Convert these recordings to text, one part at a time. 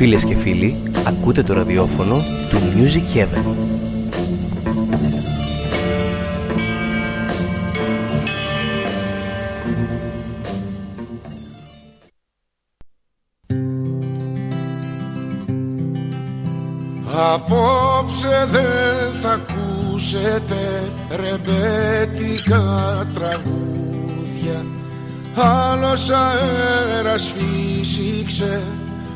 Φίλες και φίλοι, ακούτε το ραδιόφωνο του Music Heaven. Απόψε δεν θα ακούσετε ρεμπέτικα τραγούδια Άλλος αέρας φύσηξε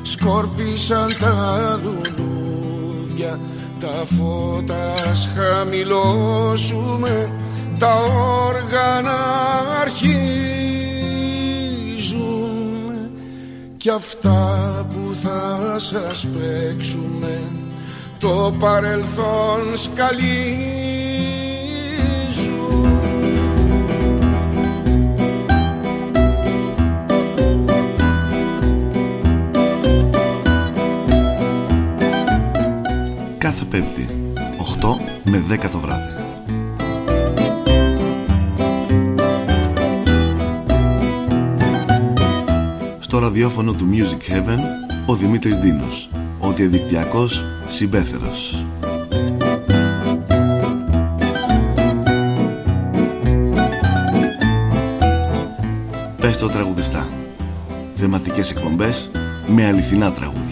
σκόρπισαν τα λουλούδια τα φώτα χαμηλώσουμε τα όργανα αρχίζουν κι αυτά που θα σας παίξουμε το παρελθόν σκαλίζει Πέμπτη, 8 με 10 το βράδυ. Στο ραδιόφωνο του Music Heaven, ο Δημήτρης Δίνος, ο διαδικτυακός συμπέθερος. Πες το τραγουδιστά. Θεματικές εκπομπές με αληθινά τραγούδια.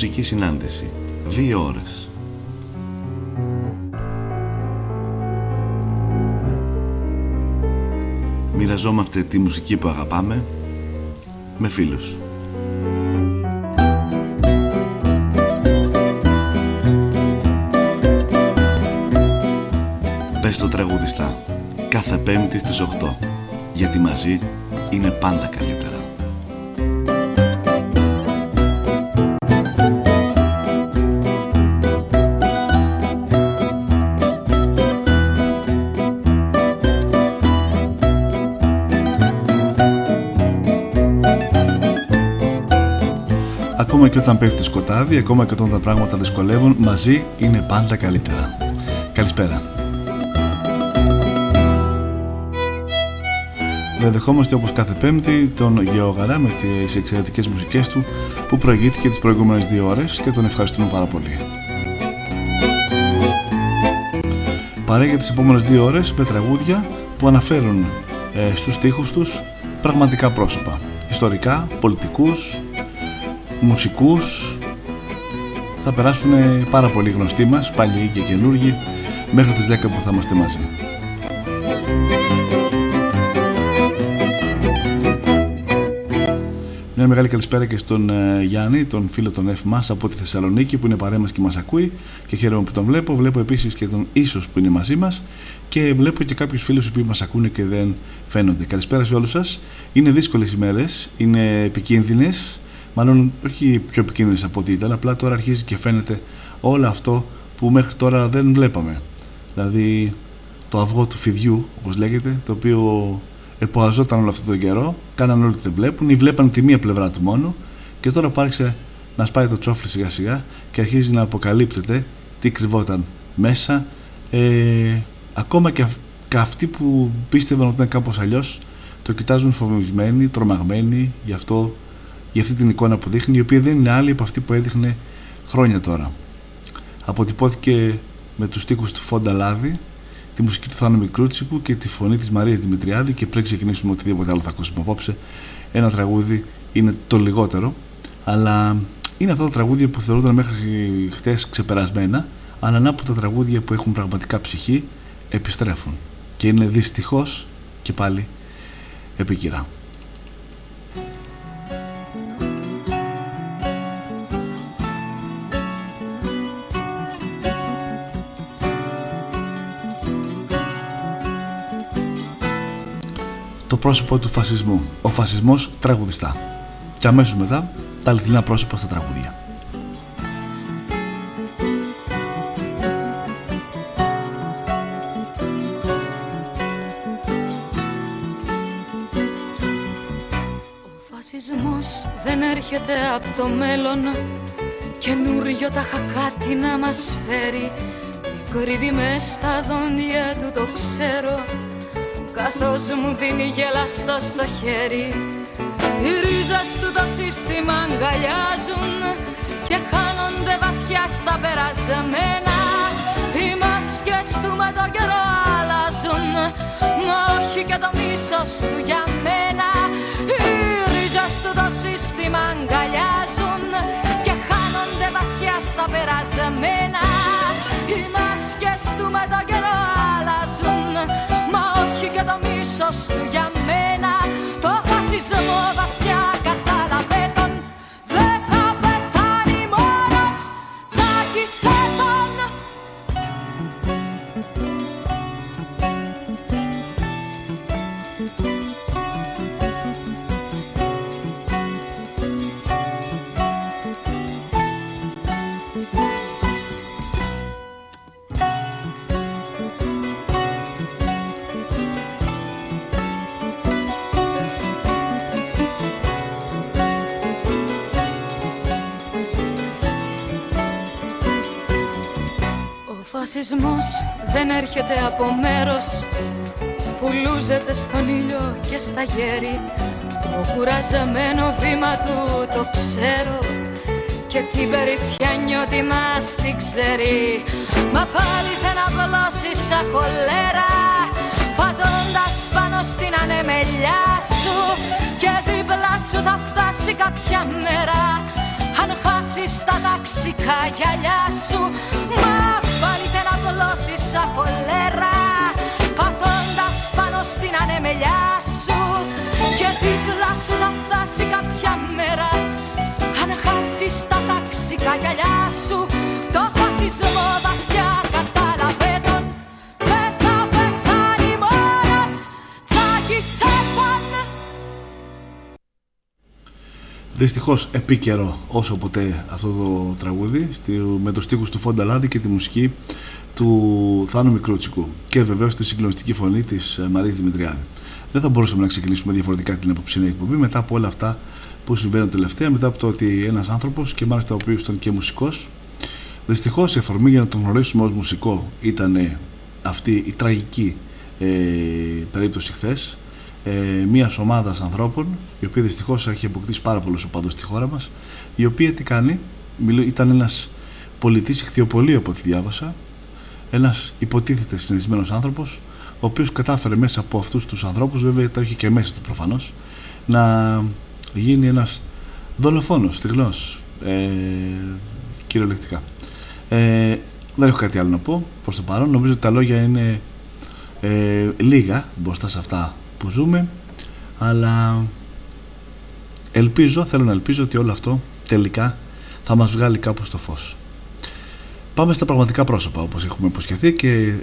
Μουσική συνάντηση. Δύο ώρες. Μοιραζόμαστε τη μουσική που αγαπάμε με φίλους. Πες το τραγουδιστά. Κάθε πέμπτη στις 8. Γιατί μαζί είναι πάντα καλύτερα. Όταν πέφτει σκοτάδι, ακόμα και όταν τα πράγματα δυσκολεύουν, μαζί είναι πάντα καλύτερα. Καλησπέρα. Δεν δεχόμαστε όπως κάθε πέμπτη τον Γεωγαρά με τις εξαιρετικές μουσικές του που προηγήθηκε τις προηγούμενες δύο ώρες και τον ευχαριστούμε πάρα πολύ. Παρέ τις επόμενες δύο ώρες με τραγούδια που αναφέρουν ε, στους στίχους τους πραγματικά πρόσωπα. Ιστορικά, πολιτικούς, μουσικούς θα περάσουν πάρα πολύ γνωστοί μας, παλιοί και καινούργοι μέχρι τις 10 που θα είμαστε μαζί. Μια μεγάλη καλησπέρα και στον ε, Γιάννη, τον φίλο των F από τη Θεσσαλονίκη που είναι παρέα μας και μας ακούει και χαίρομαι που τον βλέπω. Βλέπω επίσης και τον Ίσος που είναι μαζί μας και βλέπω και κάποιους φίλους που μας ακούνε και δεν φαίνονται. Καλησπέρα σε όλους σας. Είναι δύσκολες ημέρες, είναι επικίνδυνες μάλλον όχι πιο επικίνδυνες από ό,τι ήταν, απλά τώρα αρχίζει και φαίνεται όλο αυτό που μέχρι τώρα δεν βλέπαμε. Δηλαδή το αυγό του φιδιού, όπως λέγεται, το οποίο εποαζόταν όλο αυτό τον καιρό, κάναν όλοι ότι δεν βλέπουν ή βλέπαν τη μία πλευρά του μόνο και τώρα άρχισε να σπάει το τσόφλι σιγά σιγά και αρχίζει να αποκαλύπτεται τι κρυβόταν μέσα. Ε, ακόμα και, αυτοί που πίστευαν ότι ήταν κάπως αλλιώς το κοιτάζουν φοβισμένοι, τρομαγμένοι, γι' αυτό για αυτή την εικόνα που δείχνει, η οποία δεν είναι άλλη από αυτή που έδειχνε χρόνια τώρα. Αποτυπώθηκε με τους στίχους του Φόντα Λάδη, τη μουσική του Θάνου Μικρούτσικου και τη φωνή της Μαρίας Δημητριάδη και πριν ξεκινήσουμε οτιδήποτε άλλο θα ακούσουμε απόψε, ένα τραγούδι είναι το λιγότερο, αλλά είναι αυτά τα τραγούδια που θεωρούνταν μέχρι χτες ξεπερασμένα, αλλά να από τα τραγούδια που έχουν πραγματικά ψυχή επιστρέφουν και είναι δυστυχώς και πάλι επίκυρα. Το πρόσωπο του φασισμού. Ο φασισμός τραγουδιστά. Και αμέσως μετά τα αληθινά πρόσωπα στα τραγούδια. Ο φασισμός δεν έρχεται από το μέλλον καινούριο τα χακάτι να μας φέρει κρύβει μες στα δόντια του το ξέρω καθώς μου δίνει γελαστό στο χέρι. Οι ρίζες του το σύστημα αγκαλιάζουν και χάνονται βαθιά στα περασμένα. Οι μάσκες του με το καιρό αλλάζουν μα όχι και το μίσος του για μένα. Οι ρίζες του το σύστημα αγκαλιάζουν και χάνονται βαθιά στα περασμένα. Οι μάσκες του με το καιρό το μίσος του για μένα. Το φασισμό βαθιά φασισμός δεν έρχεται από μέρος. Που λούζεται στον ήλιο και στα γέρη το κουραζεμένο βήμα του το ξέρω. Και την περισσιά νιώτη μας την ξέρει. Μα πάλι δεν απλώσει σαν χολέρα πατώντας πάνω στην ανεμελιά σου. Και δίπλα σου θα φτάσει κάποια μέρα αν χάσεις τα ταξικά γυαλιά σου. Μα πάλι δεν απλώσεις σαν χολέρα Πατώντας πάνω στην ανεμελιά σου. Και δίπλα σου θα φτάσει κάποια μέρα Αν χάσεις τα ταξικά γυαλιά σου. Το φασισμό βαθιά Δυστυχώς επίκαιρο όσο ποτέ αυτό το τραγούδι στη- με τους στίχους του Φόντα Λάντι και τη μουσική του Θάνου Μικρούτσικου και βεβαίως τη συγκλονιστική φωνή της ε, Μαρίας Δημητριάδη. Δεν θα μπορούσαμε να ξεκινήσουμε διαφορετικά την απόψινή εκπομπή μετά από όλα αυτά που συμβαίνουν τελευταία, μετά από το ότι ένας άνθρωπος και μάλιστα ο οποίος ήταν και μουσικός δυστυχώς η αφορμή για να τον γνωρίσουμε ως μουσικό ήταν αυτή η τραγική ε, περίπτωση χθες ε, μιας ομάδας ανθρώπων, η οποία δυστυχώς έχει αποκτήσει πάρα πολλούς οπαδούς στη χώρα μας, η οποία τι κάνει, μιλώ- ήταν ένας πολιτής ηχθειοπολίου από ό,τι διάβασα, ένας υποτίθεται συνηθισμένος άνθρωπος, ο οποίος κατάφερε μέσα από αυτούς τους ανθρώπους, βέβαια τα είχε και μέσα του προφανώς, να γίνει ένας δολοφόνος, στιγνός, ε, κυριολεκτικά. Ε, δεν έχω κάτι άλλο να πω προς το παρόν. Νομίζω ότι τα λόγια είναι ε, λίγα μπροστά σε αυτά που ζούμε αλλά ελπίζω, θέλω να ελπίζω ότι όλο αυτό τελικά θα μας βγάλει κάπου στο φως. Πάμε στα πραγματικά πρόσωπα όπως έχουμε υποσχεθεί και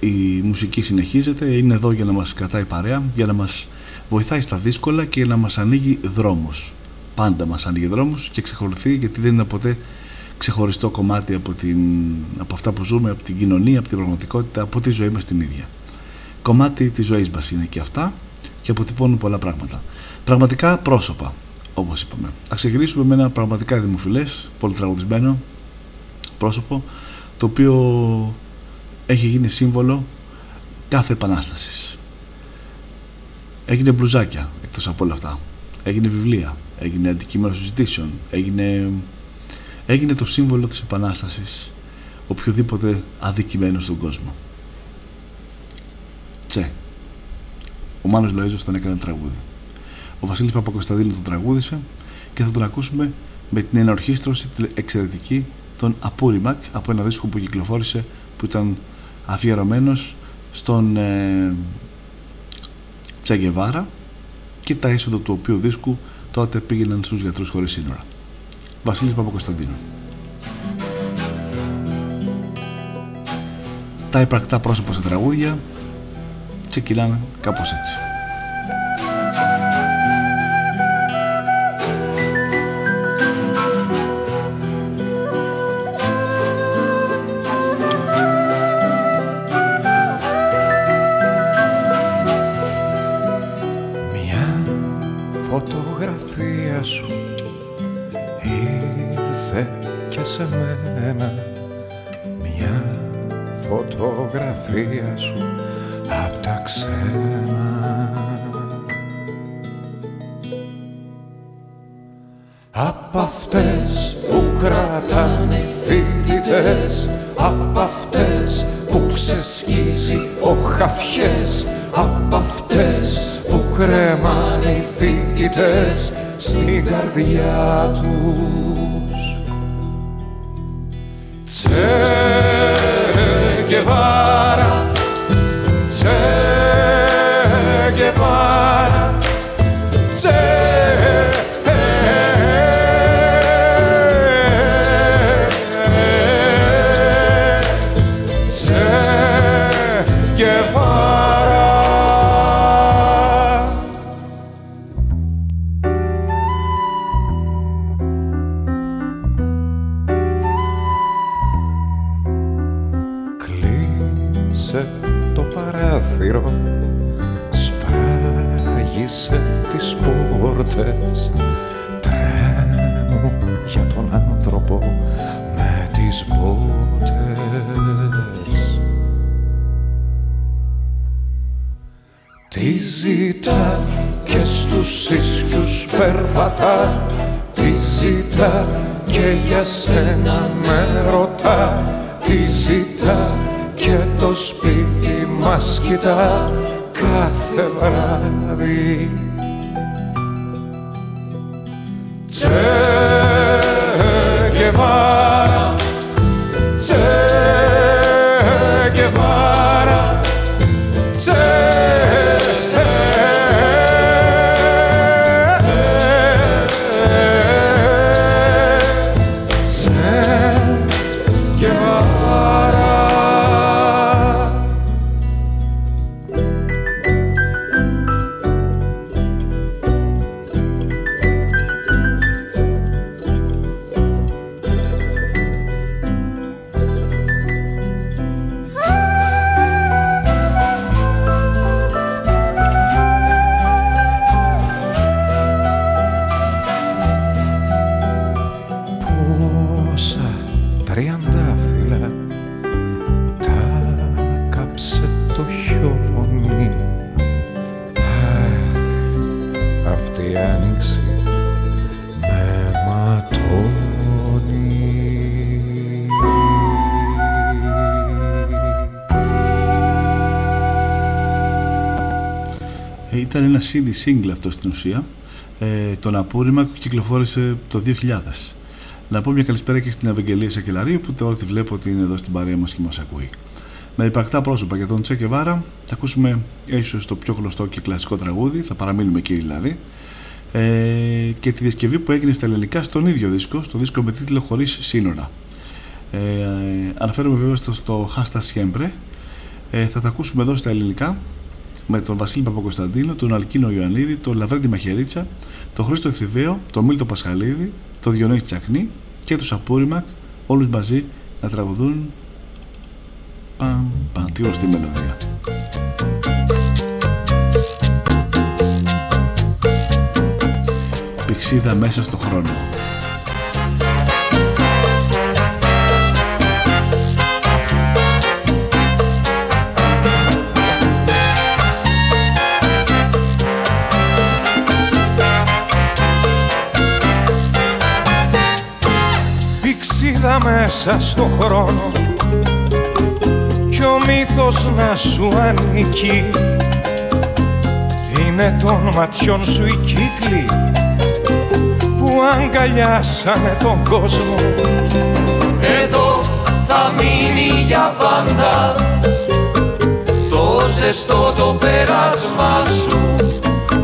η μουσική συνεχίζεται, είναι εδώ για να μας κρατάει παρέα, για να μας βοηθάει στα δύσκολα και να μας ανοίγει δρόμους. Πάντα μας ανοίγει δρόμους και ξεχωριστεί γιατί δεν είναι ποτέ ξεχωριστό κομμάτι από, την, από αυτά που ζούμε, από την κοινωνία, από την πραγματικότητα, από τη ζωή μας την ίδια. Κομμάτι της ζωής μας είναι και αυτά και αποτυπώνουν πολλά πράγματα. Πραγματικά πρόσωπα, όπως είπαμε. Ας ξεκινήσουμε με ένα πραγματικά δημοφιλές, πολύ τραγουδισμένο πρόσωπο, το οποίο έχει γίνει σύμβολο κάθε επανάστασης. Έγινε μπλουζάκια εκτός από όλα αυτά. Έγινε βιβλία, έγινε αντικείμενο συζητήσεων, έγινε, έγινε το σύμβολο της επανάστασης οποιοδήποτε αδικημένο στον κόσμο. Τσε. Ο Μάνος Λοΐζος τον έκανε τραγούδι. Ο Βασίλης Παπακοσταδίνου τον τραγούδισε και θα τον ακούσουμε με την ενορχίστρωση την εξαιρετική των Απούριμακ από ένα δίσκο που κυκλοφόρησε που ήταν αφιερωμένος στον ε, Τσαγκεβάρα και τα έσοδα του οποίου δίσκου τότε πήγαιναν στους γιατρούς χωρίς σύνορα. Βασίλης Παπακοσταντίνου. Τα υπαρκτά πρόσωπα σε τραγούδια ξεκινάνε κάπως έτσι. Ο χαφιές Απ' αυτές που κρέμανε οι φοιτητές στην καρδιά τους. Τσε Γκεβάρα Τσε περπατά Τι ζητά και για σένα με ρωτά Τι ζητά και το σπίτι μας κοιτά κάθε βράδυ. Τσε και βάρα, CD single αυτό στην ουσία. Ε, τον απόρριμα που κυκλοφόρησε το 2000 να πω μια καλησπέρα και στην Ευαγγελία Σακελαρίου που τώρα τη βλέπω ότι είναι εδώ στην παρέα μας και μας ακούει. Με υπαρκτά πρόσωπα για τον Τσέκε Βάρα θα ακούσουμε ίσως το πιο γνωστό και κλασικό τραγούδι θα παραμείνουμε εκεί δηλαδή ε, και τη διασκευή που έγινε στα ελληνικά στον ίδιο δίσκο στο δίσκο με τίτλο Χωρίς σύνορα ε, αναφέρομαι βέβαια στο, στο Χάστα Siempre ε, θα τα ακούσουμε εδώ στα ελληνικά με τον Βασίλη Παπακοσταντίνο, τον Αλκίνο Ιωαννίδη, τον Λαβρέντι Μαχαιρίτσα, τον Χρήστο Ευθυβαίο, τον Μίλτο Πασχαλίδη, τον Διονύση Τσακνή και τους Απούριμακ, όλους μαζί να τραγουδούν παμ, παμ, τη γνωστή μελωδία. Πηξίδα μέσα στο χρόνο. Μέσα στο χρόνο. Κι ο μύθος να σου ανήκει. Είναι των ματιών σου οι κύκλοι που αγκαλιάσανε τον κόσμο. Εδώ θα μείνει για πάντα το ζεστό το πέρασμα σου.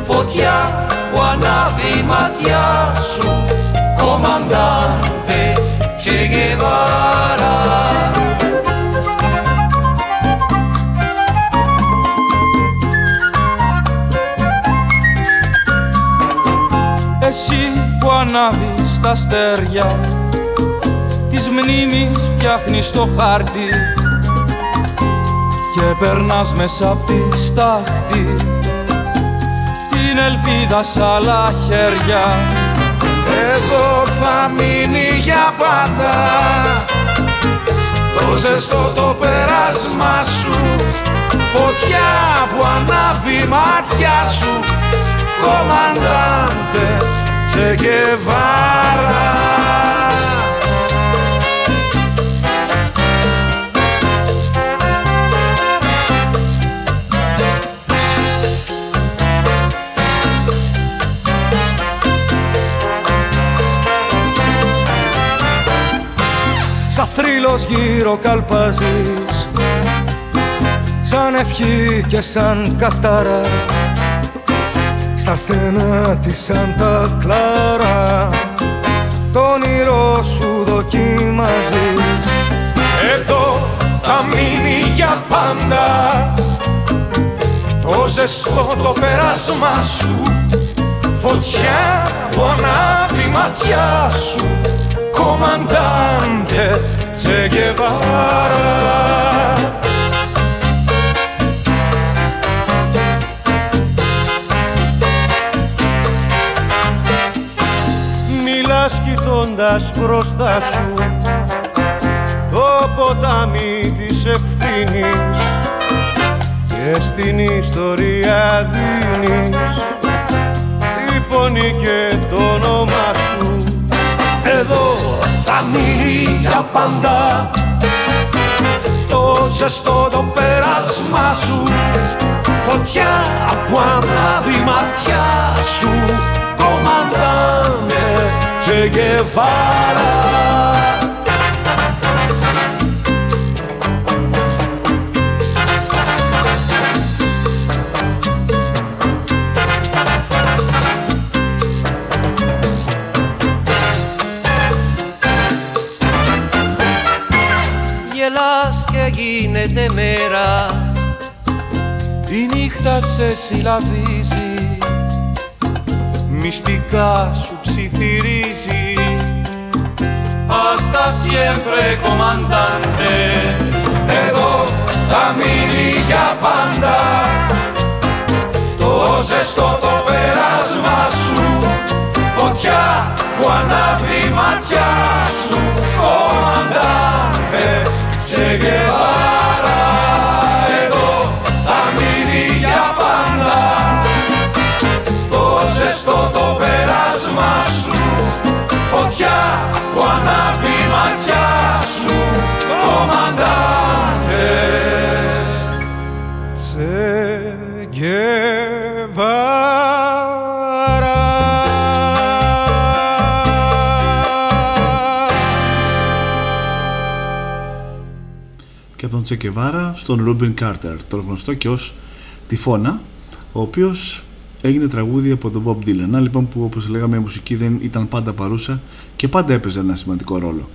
Φωτιά που ανάβει η ματιά σου κομμαντάντε Che Guevara. Εσύ που ανάβεις τα αστέρια της μνήμης φτιάχνεις το χάρτη και περνάς μέσα απ' τη στάχτη την ελπίδα σ' άλλα χέρια εδώ θα μείνει για πάντα. Το ζεστό το πέρασμα σου. Φωτιά που ανάβει μάτια σου. Κομμαντάντε Τσεκεβάρα Σαν θρύλος γύρω καλπάζεις. Σαν ευχή και σαν κατάρα Στα στενά της Σάντα Κλάρα. Το όνειρό σου δοκιμάζεις. Εδώ θα μείνει για πάντα Το ζεστό το πέρασμα σου. Φωτιά που ανάβει ματιά σου. Comandante Che Guevara. Μιλάς κοιτώντας μπροστά σου το ποτάμι της ευθύνης και στην ιστορία δίνεις τη φωνή και το όνομα σου εδώ θα μείνει για πάντα. Το ζεστό το πέρασμα σου φωτιά που ανάβει ματιά σου κομμαντάνε Τσεγεβάρα γίνεται μέρα. Η νύχτα σε συλλαβίζει Μυστικά σου ψιθυρίζει. Hasta siempre comandante Εδώ θα μείνει για πάντα. Το ζεστό το πέρασμα σου Φωτιά που ανάβει ματιά σου. Κομμαντάντε Che Guevara ζεστό το πέρασμα σου. Φωτιά που ανάβει ματιά σου. Κομμαντάντε Che Τσεκεβάρα στον Ρούμπιν Κάρτερ, τον γνωστό και ως Τυφώνα, ο οποίος έγινε τραγούδι από τον Bob Dylan. Να λοιπόν που όπως λέγαμε η μουσική δεν ήταν πάντα παρούσα και πάντα έπαιζε ένα σημαντικό ρόλο.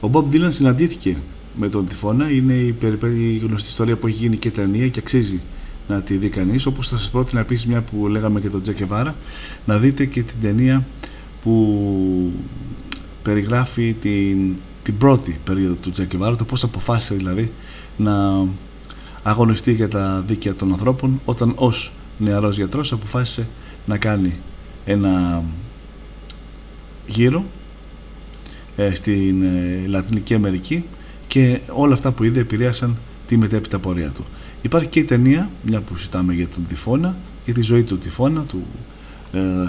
Ο Bob Dylan συναντήθηκε με τον Τυφώνα, είναι η, η γνωστή ιστορία που έχει γίνει και ταινία και αξίζει να τη δει κανείς. Όπως θα σας πρότεινα επίσης μια που λέγαμε και τον Τζεκεβάρα, να δείτε και την ταινία που περιγράφει την, την πρώτη περίοδο του Τζεκεβάρα, το πώς αποφάσισε δηλαδή να αγωνιστεί για τα δίκαια των ανθρώπων όταν ως νεαρός γιατρός αποφάσισε να κάνει ένα γύρο ε, στην ε, Λατινική Αμερική και όλα αυτά που είδε επηρέασαν τη μετέπειτα πορεία του. Υπάρχει και η ταινία, μια που συζητάμε για τον Τυφώνα, για τη ζωή του Τυφώνα, του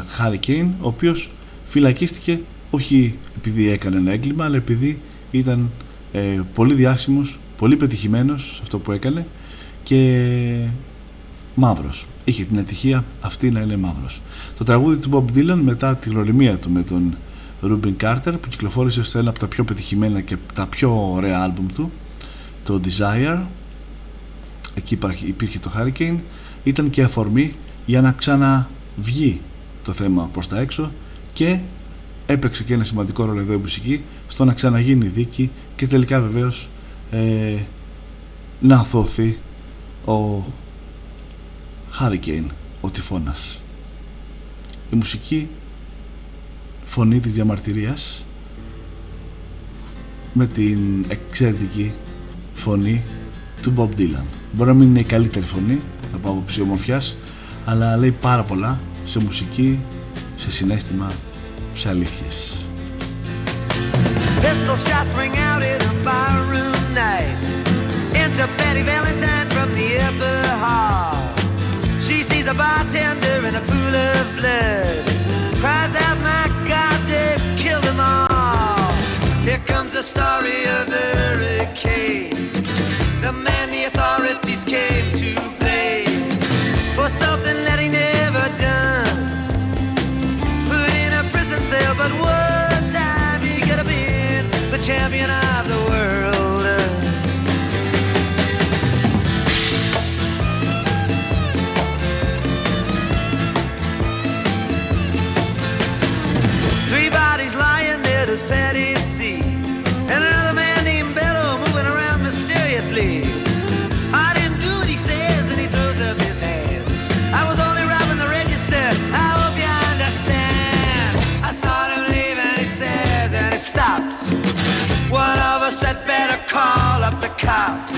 Χάρι ε, ο οποίος φυλακίστηκε όχι επειδή έκανε ένα έγκλημα, αλλά επειδή ήταν ε, πολύ διάσημος πολύ πετυχημένος σε αυτό που έκανε και μαύρος. Είχε την ατυχία αυτή να είναι μαύρος. Το τραγούδι του Bob Dylan μετά τη γνωριμία του με τον Rubin Carter που κυκλοφόρησε σε ένα από τα πιο πετυχημένα και τα πιο ωραία άλμπουμ του το Desire εκεί υπήρχε το Hurricane ήταν και αφορμή για να ξαναβγεί το θέμα προς τα έξω και έπαιξε και ένα σημαντικό ρόλο εδώ η μουσική στο να ξαναγίνει δίκη και τελικά βεβαίως ε, να αθώθει ο Hurricane, ο τυφώνας. Η μουσική φωνή της διαμαρτυρίας με την εξαιρετική φωνή του Bob Dylan. Μπορεί να μην είναι η καλύτερη φωνή από άποψη ομορφιάς, αλλά λέει πάρα πολλά σε μουσική, σε συνέστημα, σε αλήθειες. Pistol shots ring out in a barroom night Into Betty Valentine from the upper hall She's a bartender in a pool of blood. Cries out, my God, they've killed them all. Here comes the story of the hurricane. The man the authorities came house.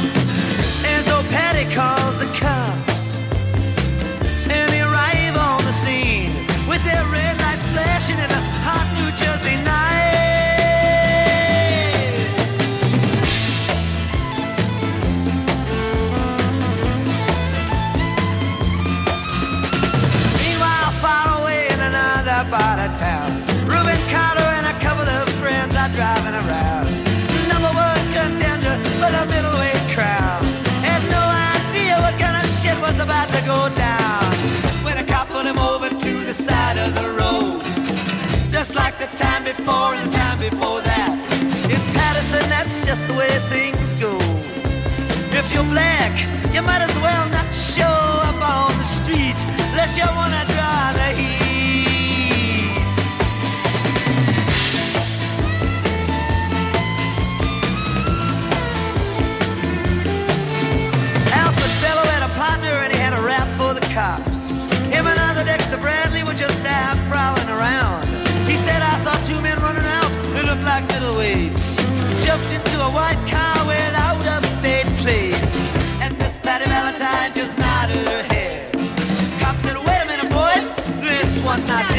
more in time before that. In Patterson, that's just the way things go. If you're black, you might as well not show up on the street, unless you wanna draw the heat. white car without state plates. And Miss Patty Valentine just nodded her head. Cops said, Wait a minute, boys, this one's not dead.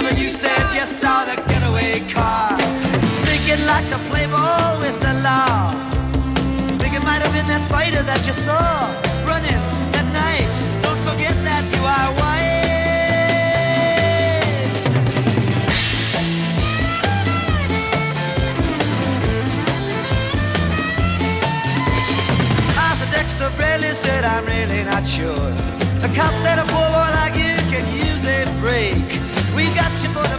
time you said you saw the getaway car. Sneaking like the play ball with the law. Think it might have been that fighter that you saw running at night. Don't forget that you are white. Dexter Bradley said, I'm really not sure. The cop said a poor boy like you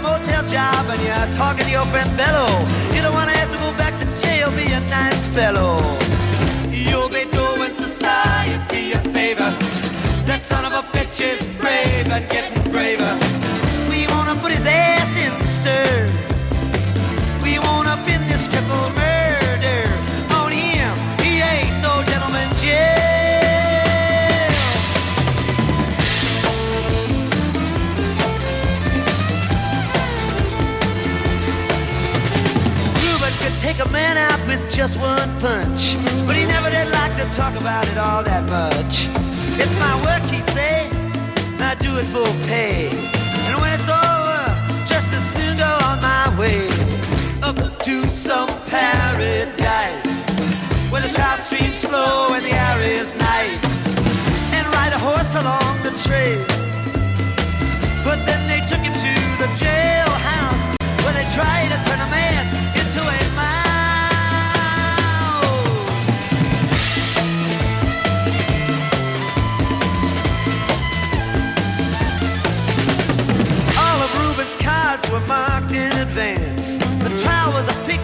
motel job and you're talking to your friend Bello. You don't wanna have to go back to jail, be a nice fellow. You'll be doing society a favor. That son of a bitch is brave and getting just one punch. But he never did like to talk about it all that much. It's my work, he'd say, and I do it for pay. And when it's over, just as soon go on my way. Up to some paradise, where the trout streams flow and the air is nice. And ride a horse along the trail. But then they took him to the jailhouse, where they tried to turn him in.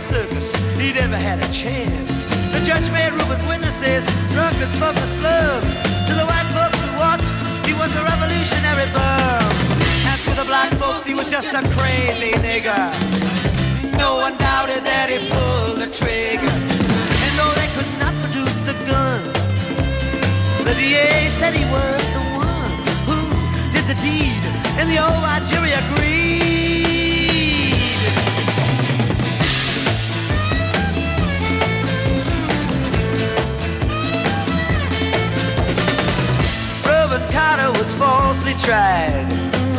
Circus, he never had a chance. The judge made Ruben's witnesses drunkards from the slums. To the white folks who watched, he was a revolutionary bum. And to the black folks, he was just a crazy nigger. No one doubted that he pulled the trigger. And though they could not produce the gun, the DA said he was the one who did the deed. And the old jury agreed. Carter was falsely tried.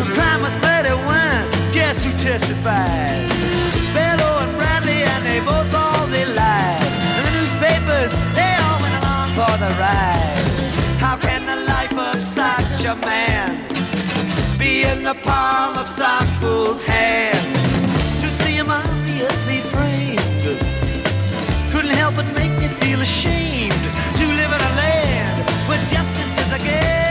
The crime was murder one. Guess who testified? Bello and Bradley, and they both all they lied. And the newspapers, they all went along for the ride. How can the life of such a man be in the palm of some fool's hand? To see him obviously framed couldn't help but make me feel ashamed to live in a land where justice is a game.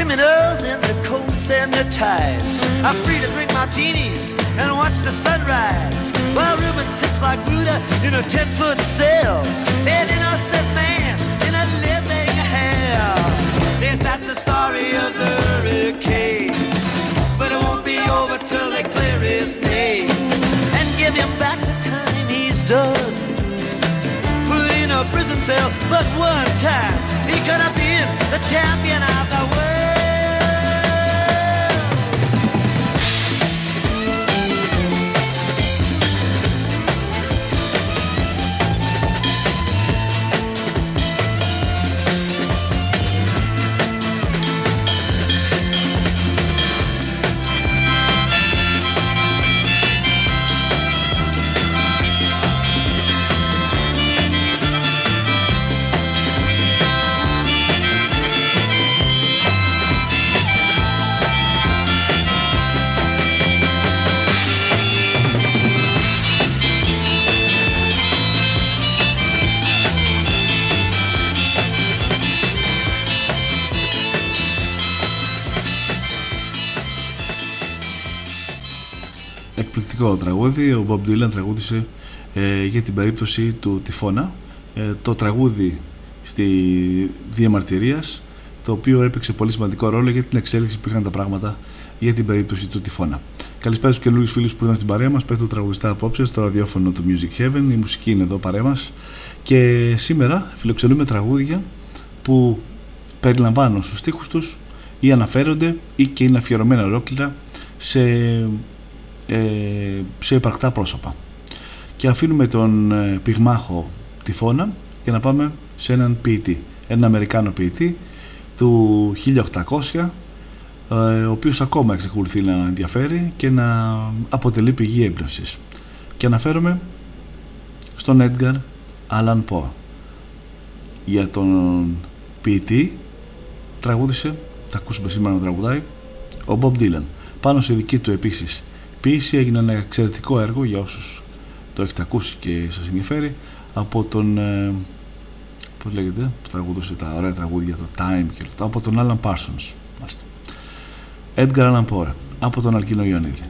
Criminals in their coats and their ties are free to drink martinis and watch the sunrise while Reuben sits like Buddha in a ten foot cell. An innocent man in a living hell. Yes, that's the story of the hurricane. But it won't be over till they clear his name and give him back the time he's done. Put in a prison cell, but one time he could have been the champion of the world. εκπληκτικό τραγούδι. Ο Bob Dylan τραγούδισε ε, για την περίπτωση του τυφώνα. Ε, το τραγούδι στη διαμαρτυρία, το οποίο έπαιξε πολύ σημαντικό ρόλο για την εξέλιξη που είχαν τα πράγματα για την περίπτωση του τυφώνα. Καλησπέρα στους καινούριου φίλους που ήρθαν στην παρέα μας. Πέφτω τραγουδιστά απόψε στο ραδιόφωνο του Music Heaven. Η μουσική είναι εδώ παρέα μας. Και σήμερα φιλοξενούμε τραγούδια που περιλαμβάνουν στους στίχους τους ή αναφέρονται ή και είναι αφιερωμένα ολόκληρα σε ε, σε υπαρκτά πρόσωπα. Και αφήνουμε τον ε, πυγμάχο τυφώνα για να πάμε σε έναν ποιητή, έναν Αμερικάνο ποιητή του 1800 ε, ο οποίος ακόμα εξακολουθεί να ενδιαφέρει και να αποτελεί πηγή έμπνευσης. Και αναφέρομαι στον Edgar Allan Poe. Για τον ποιητή τραγούδισε, θα ακούσουμε σήμερα να τραγουδάει, ο Bob Dylan. Πάνω σε δική του επίσης ποίηση έγινε ένα εξαιρετικό έργο για όσους το έχετε ακούσει και σας ενδιαφέρει από τον ε, πώς λέγεται που τραγουδούσε τα ωραία τραγούδια το Time και όλα από τον Alan Parsons Μάλιστα. Edgar Allan Poe από τον Αλκίνο Ιωαννίδη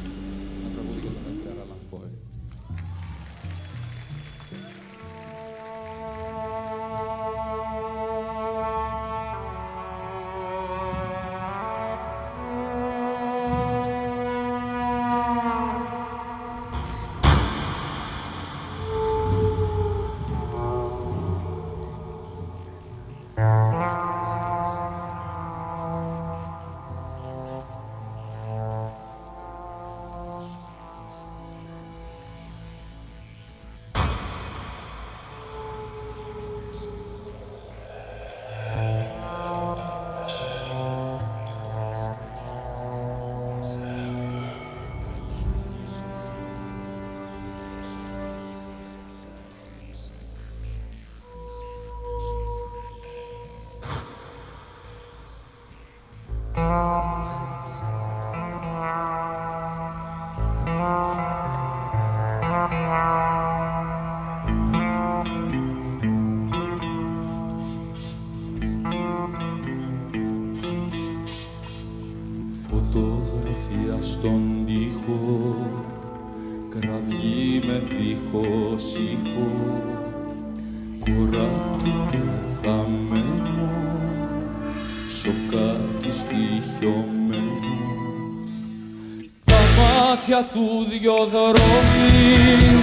δυο δρόμοι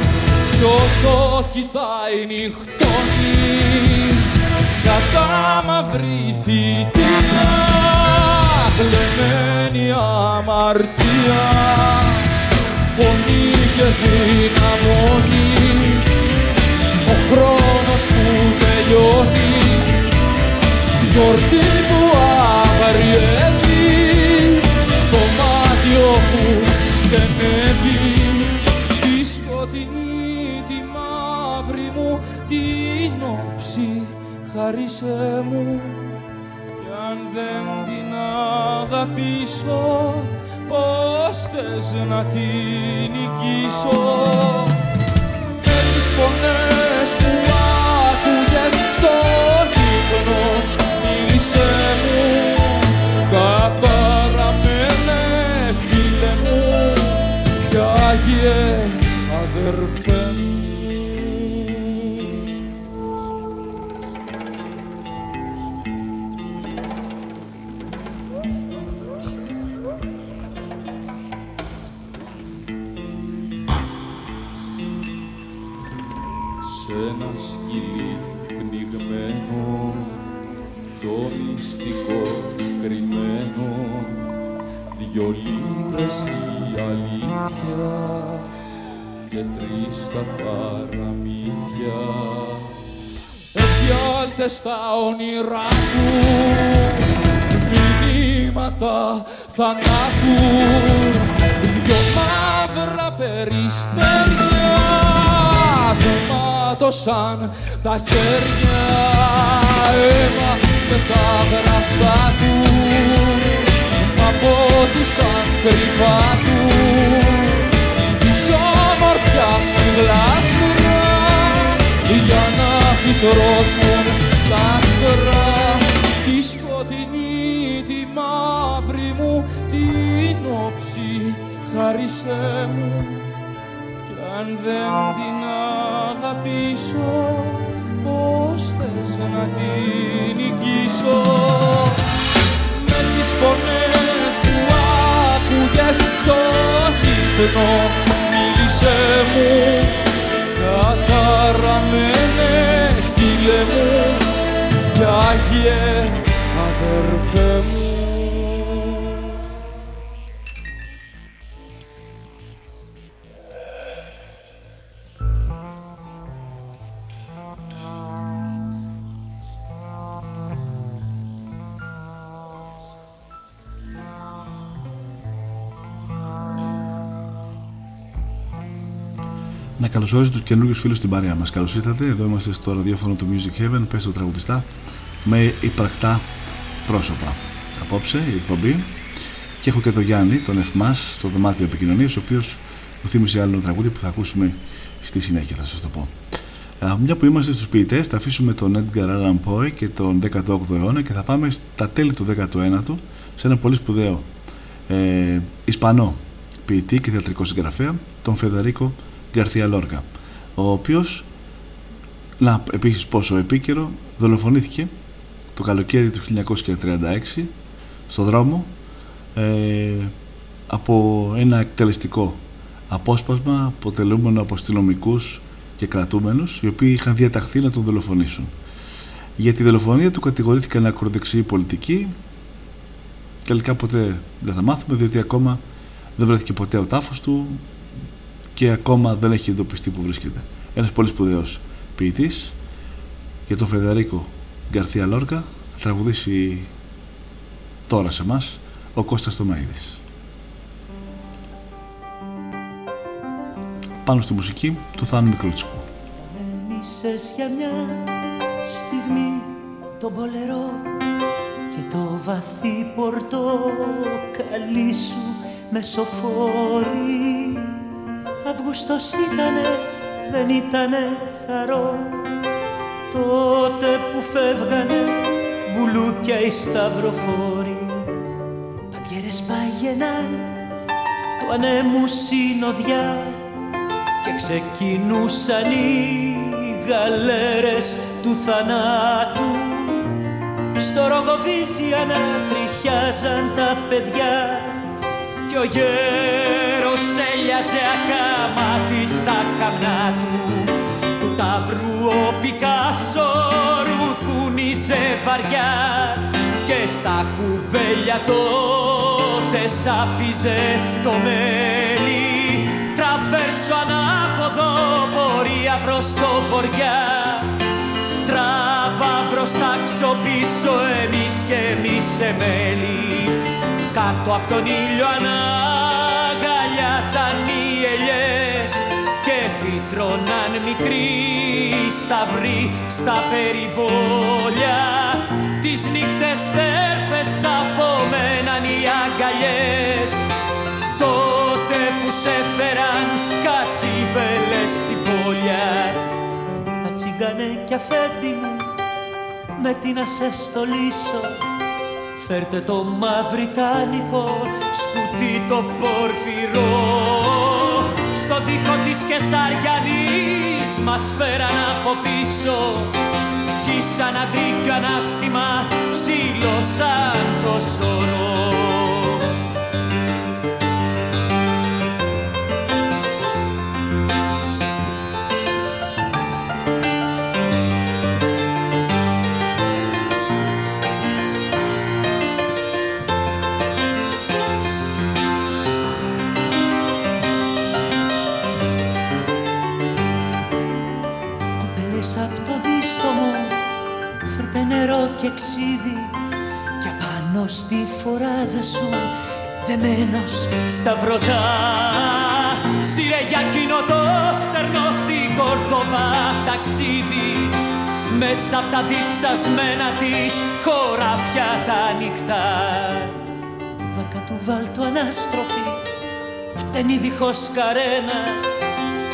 κι όσο κοιτάει νυχτώνει κατά μαύρη θητεία κλεμμένη αμαρτία. Φωνή και δυναμώνει ο χρόνος που τελειώνει. Γιορτή που αγριεύει χάρισέ μου κι αν δεν την αγαπήσω πώς θες να την νικήσω; Με τις φωνές που άκουγες στον ύπνο μίλησέ μου. Καταραμένε φίλε μου κι Άγιε αδερφέ δυο λίβρες η αλήθεια και τρεις τα παραμύθια. Εφιάλτες τα όνειρά του μηνύματα θανάτου. Δυο μαύρα περιστέρια του μάτωσαν τα χέρια. Αίμα με τα γραφτά του μα πότισαν κρυφά του της όμορφιας τη γλάστρα για να φυτρώσουν τα άστρα τη σκοτεινή τη μαύρη μου την όψη χάρισέ μου. Κι αν δεν την αγαπήσω πώς θες να την νικήσω; Με τις φωνές που άκουγες στο ύπνο μίλησέ μου. Καταραμένε φίλε μου. Κι Άγιε αδερφέ μου Να καλωσορίσω τους καινούριους φίλους στην παρέα μας. Καλώς ήρθατε. Εδώ είμαστε στο ραδιόφωνο του Music Heaven. Πες το τραγουδιστά με υπαρκτά πρόσωπα. Απόψε η εκπομπή. Και έχω και τον Γιάννη, τον Εφμάς, στο δωμάτιο επικοινωνίας, ο οποίος μου θύμισε άλλο ένα τραγούδι που θα ακούσουμε στη συνέχεια, θα σας το πω. Α, μια που είμαστε στους ποιητές, θα αφήσουμε τον Edgar Allan Poe και τον 18ο αιώνα και θα πάμε στα τέλη του 19ου σε ένα πολύ σπουδαίο ε, Ισπανό ποιητή και θεατρικό συγγραφέα, τον Φεδερίκο Γκαρθία Λόρκα, ο οποίος, να επίσης πόσο επίκαιρο, δολοφονήθηκε το καλοκαίρι του 1936 στο δρόμο ε, από ένα εκτελεστικό απόσπασμα αποτελούμενο από αστυνομικούς και κρατούμενους οι οποίοι είχαν διαταχθεί να τον δολοφονήσουν. Για τη δολοφονία του κατηγορήθηκαν ακροδεξιοί πολιτικοί τελικά ποτέ δεν θα μάθουμε διότι ακόμα δεν βρέθηκε ποτέ ο τάφος του και ακόμα δεν έχει εντοπιστεί που βρίσκεται. Ένας πολύ σπουδαίος ποιητής για τον Φεδερίκο Γκαρθία Λόρκα θα τραγουδήσει τώρα σε μας ο Κώστας Τομαίδης. Πάνω στη μουσική του Θάνου Μικρούτσικου. Μίσες για μια στιγμή τον πολερό και το βαθύ πορτοκαλί σου με σοφόρι Αυγούστος ήτανε, δεν ήτανε θαρό τότε που φεύγανε μπουλούκια οι σταυροφόροι. Παντιέρες πάγαιναν του ανέμου συνοδιά. Και ξεκινούσαν οι γαλέρες του θανάτου. Στο ρογοβίσια να τριχιάζαν τα παιδιά κι ο γέρος έλιαζε ακάματι στα χαμνά του. Του ταύρου ο Πικάσο ρουθούνιζε βαριά και στα κουβέλια τότε σάπιζε το μέλι. Τραβέρσω ανάποδο πορεία προς το βοριά τράβα μπροστά ξοπίσω εμείς και εμείς σε μέλι κάτω από τον ήλιο αναγκαλιάζαν οι ελιές και φυτρώναν μικροί σταυροί στα περιβόλια. Τις νύχτες τέρφες απομέναν οι αγκαλιές. Τότε που σε φέραν κατσίβελες στην πόλια Ατσίγκανε κι αφέντη μου με τι να σε στολίσω Φέρτε το μαυριτάνικο σκουτί το πορφυρό Στον τοίχο της Κεσαριανής μας φέραν από πίσω. Κι σαν αντρίκιο ανάστημα ψήλωσαν το σωρό και ξύδι και πάνω στη φοράδα σου δεμένος στα βρωτά Σύρε για κοινό το στερνό στην Κορδοβά ταξίδι μέσα απ' τα διψασμένα της χωράφια τα ανοιχτά Βάρκα του βάλτου ανάστροφη φταίνει δίχως καρένα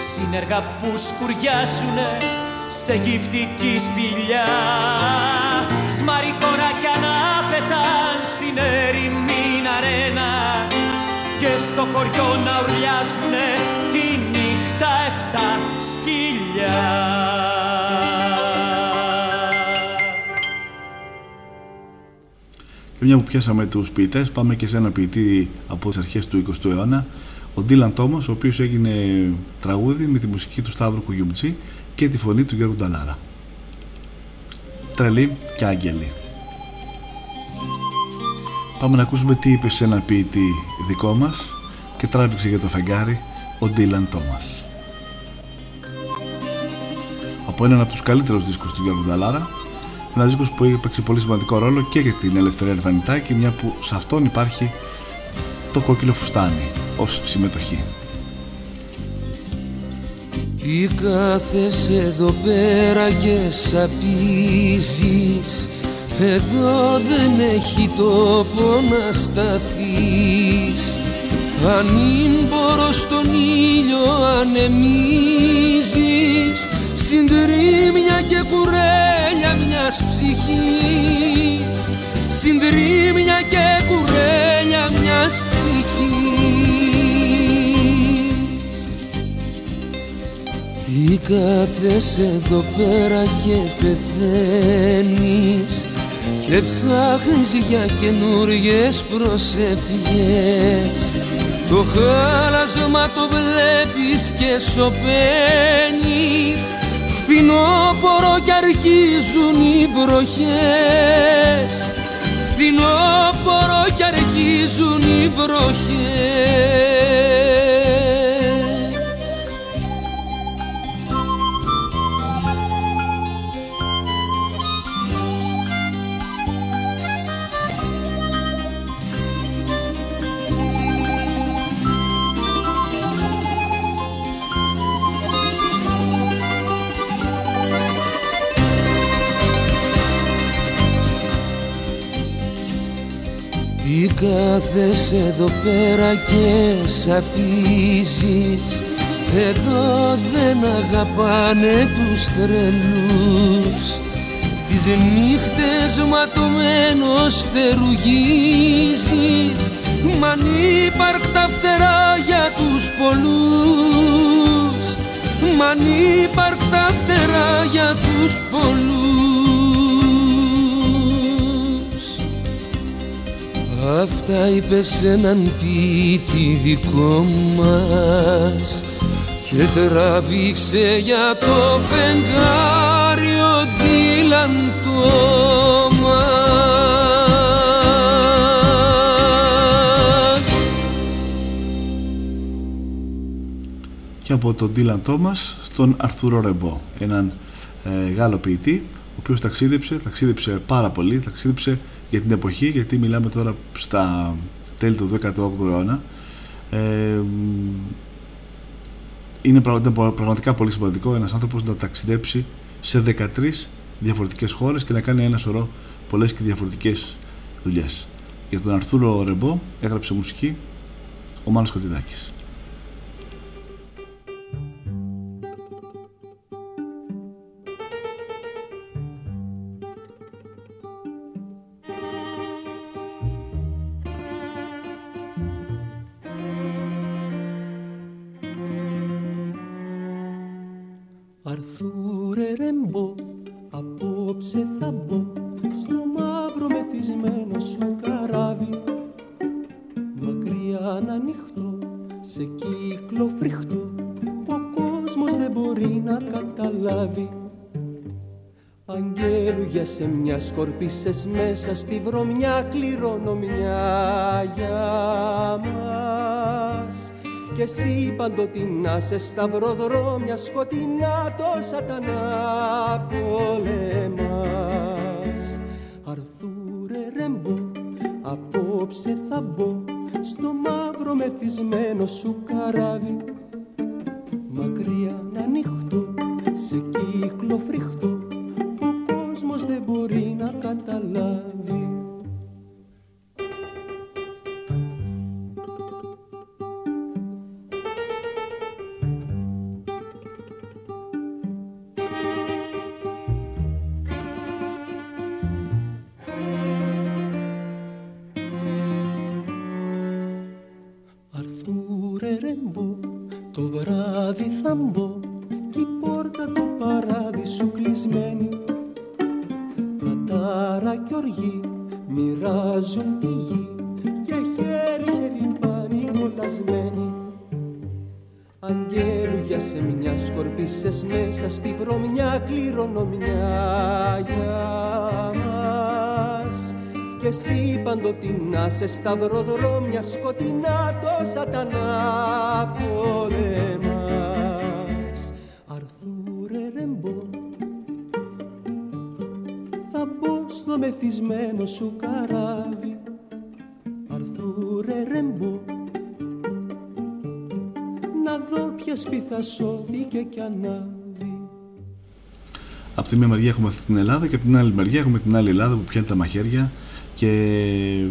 σύνεργα που σκουριάζουνε σε γυφτική σπηλιά σμαρικόρακια να πετάν στην ερημήν αρένα και στο χωριό να ουρλιάζουνε τη νύχτα εφτά σκύλια. Και μια που πιάσαμε τους ποιητές, πάμε και σε ένα ποιητή από τις αρχές του 20ου αιώνα, ο Ντίλαν Τόμας, ο οποίος έγινε τραγούδι με τη μουσική του Σταύρου Κουγιουμτζή και τη φωνή του Γιώργου Νταλάρα. Τρελή και άγγελη. Πάμε να ακούσουμε τι είπε σε ένα ποιητή δικό μας και τράβηξε για το φεγγάρι ο Ντίλαν Τόμας. Από έναν από τους καλύτερους δίσκους του Γιώργου Νταλάρα ένα δίσκος που έπαιξε πολύ σημαντικό ρόλο και για την Ελευθερία Ερβανιτάκη μια που σε αυτόν υπάρχει το κόκκινο φουστάνι ως συμμετοχή. Τι κάθεσαι εδώ πέρα και σαπίζεις. Εδώ δεν έχει τόπο να σταθείς. Ανήμπορο στον ήλιο ανεμίζεις. Συντρίμια και κουρέλια μιας ψυχής. Συντρίμια και κουρέλια μιας ψυχής Τι κάθεσαι εδώ πέρα και πεθαίνεις και ψάχνεις για καινούριες προσευχές. Το χάλασμα το βλέπεις και σωπαίνεις. Φθινόπορο κι αρχίζουν οι βροχές. Φθινόπορο κι αρχίζουν οι βροχές Κάθεσαι εδώ πέρα και σαπίζεις Εδώ δεν αγαπάνε τους τρελούς. Τις νύχτες ματωμένος φτερουγίζεις. Μ' φτερά για τους πολλούς. Μ' ανύπαρκτα φτερά για τους πολλούς. Αυτά είπες σε έναν πίτι δικό μας και τραβήξε για το φεγγάρι ο Ντίλαν και από τον Ντίλαν Τόμας στον Αρθούρο Ρεμπό έναν ε, Γάλλο ποιητή ο οποίος ταξίδεψε, ταξίδεψε πάρα πολύ ταξίδεψε για την εποχή γιατί μιλάμε τώρα στα τέλη του 18ου αιώνα ε, είναι πραγματικά πολύ σημαντικό ένας άνθρωπος να ταξιδέψει σε 13 διαφορετικές χώρες και να κάνει ένα σωρό πολλές και διαφορετικές δουλειές. Για τον Αρθούρο Ρεμπό έγραψε μουσική ο Μάνος Κωτιδάκης. Σκορπίσες μέσα στη βρωμιά κληρονομιά για μας. Και εσύ παντοτινά σε σταυροδρόμια σκοτεινά το σατανά πολεμάς. Αρθούρε ρεμπό απόψε θα μπω στο μαύρο μεθυσμένο σου καράβι. Μακριά να ανοιχτώ σε κύκλο φρικτό μέσα στη βρωμιά κληρονομιά για μας. Και εσύ παντοτινά σε σταυροδρόμια σκοτεινά το σατανά πολεμάς Αρθούρε ρεμπό στο μεθυσμένο σου καράβι. Αρθούρε ρεμπό να δω ποια σπίθα σώθηκε κι ανάβει Από τη μία μεριά έχουμε αυτή την Ελλάδα και από την άλλη μεριά έχουμε την άλλη Ελλάδα που πιάνει τα μαχαίρια και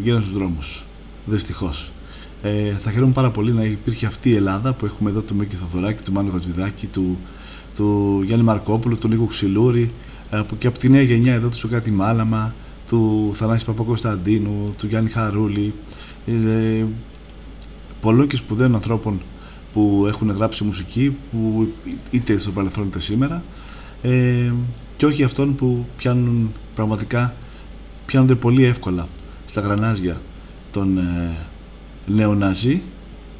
βγαίνουν στους δρόμους δυστυχώς. Ε, θα χαίρομαι πάρα πολύ να υπήρχε αυτή η Ελλάδα που έχουμε εδώ του Μίκη Θοδωράκη, του Μάνου Γατζηδάκη, του, του Γιάννη Μαρκόπουλου, του Νίκο Ξυλούρη, και από τη νέα γενιά εδώ του Σοκάτι Μάλαμα, του Θανάση Παπακοσταντίνου, του Γιάννη Χαρούλη, ε, πολλών και σπουδαίων ανθρώπων που έχουν γράψει μουσική, που είτε στο παρελθόν είτε σήμερα, ε, και όχι αυτών που πιάνουν πραγματικά πιάνονται πολύ εύκολα στα γρανάζια των ε, νεοναζί,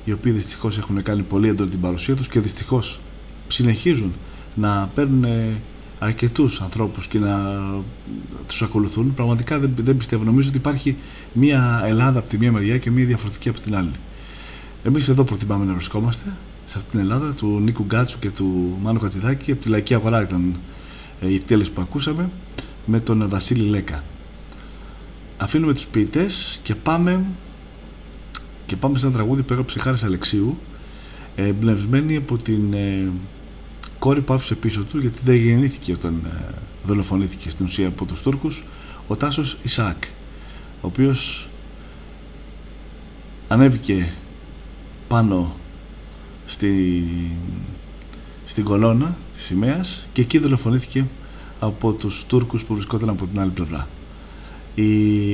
οι οποίοι δυστυχώς έχουν κάνει πολύ έντονη την παρουσία τους και δυστυχώς συνεχίζουν να παίρνουν αρκετούς ανθρώπους και να τους ακολουθούν, πραγματικά δεν, δεν πιστεύω. Νομίζω ότι υπάρχει μια Ελλάδα από τη μία μεριά και μια διαφορετική από την άλλη. Εμείς εδώ προτιμάμε να βρισκόμαστε, σε αυτήν την Ελλάδα, του Νίκου Γκάτσου και του Μάνου Κατσιδάκη. Από τη λαϊκή αγορά ήταν ε, η εκτέλεση που ακούσαμε με τον Βασίλη Λέκα. Αφήνουμε τους ποιητές και πάμε, και πάμε σε ένα τραγούδι που έγραψε Χάρης Αλεξίου, εμπνευσμένη από την ε, κόρη που άφησε πίσω του γιατί δεν γεννήθηκε όταν ε, δολοφονήθηκε στην ουσία από τους Τούρκους ο Τάσος Ισαάκ ο οποίος ανέβηκε πάνω στη, στην κολόνα της σημαίας και εκεί δολοφονήθηκε από τους Τούρκους που βρισκόταν από την άλλη πλευρά. Η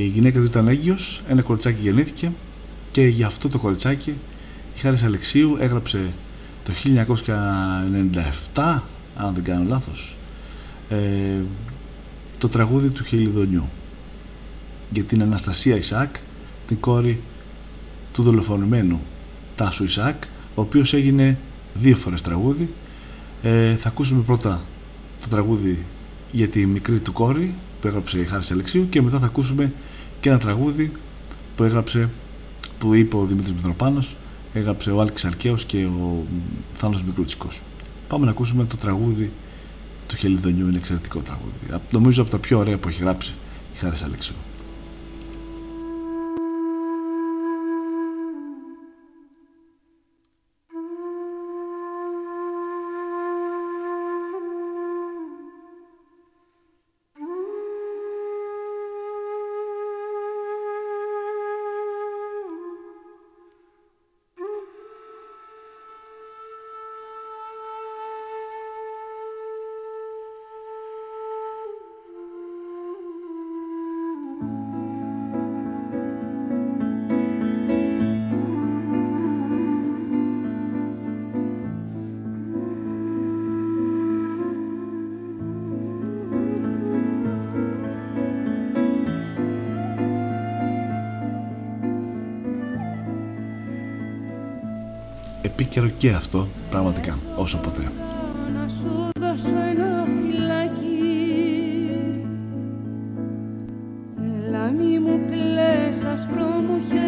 γυναίκα του ήταν έγκυος, ένα κοριτσάκι γεννήθηκε και για αυτό το κοριτσάκι η Χάρης Αλεξίου έγραψε το 1997 αν δεν κάνω λάθος ε, το τραγούδι του Χελιδονιού για την Αναστασία Ισάκ την κόρη του δολοφονημένου Τάσου Ισάκ ο οποίος έγινε δύο φορές τραγούδι ε, θα ακούσουμε πρώτα το τραγούδι για τη μικρή του κόρη που έγραψε η Χάρης Αλεξίου και μετά θα ακούσουμε και ένα τραγούδι που έγραψε που είπε ο Δημήτρης Μητροπάνος έγραψε ο Άλκης Αρκαίος και ο Θάνος Μικρούτσικος. Πάμε να ακούσουμε το τραγούδι του Χελιδονιού είναι εξαιρετικό τραγούδι. Νομίζω από τα πιο ωραία που έχει γράψει η Χάρης Αλεξίου επίκαιρο και αυτό πραγματικά όσο ποτέ. Να σου δώσω ένα φυλάκι Έλα μη μου κλαις άσπρο μου χελίδωνάκι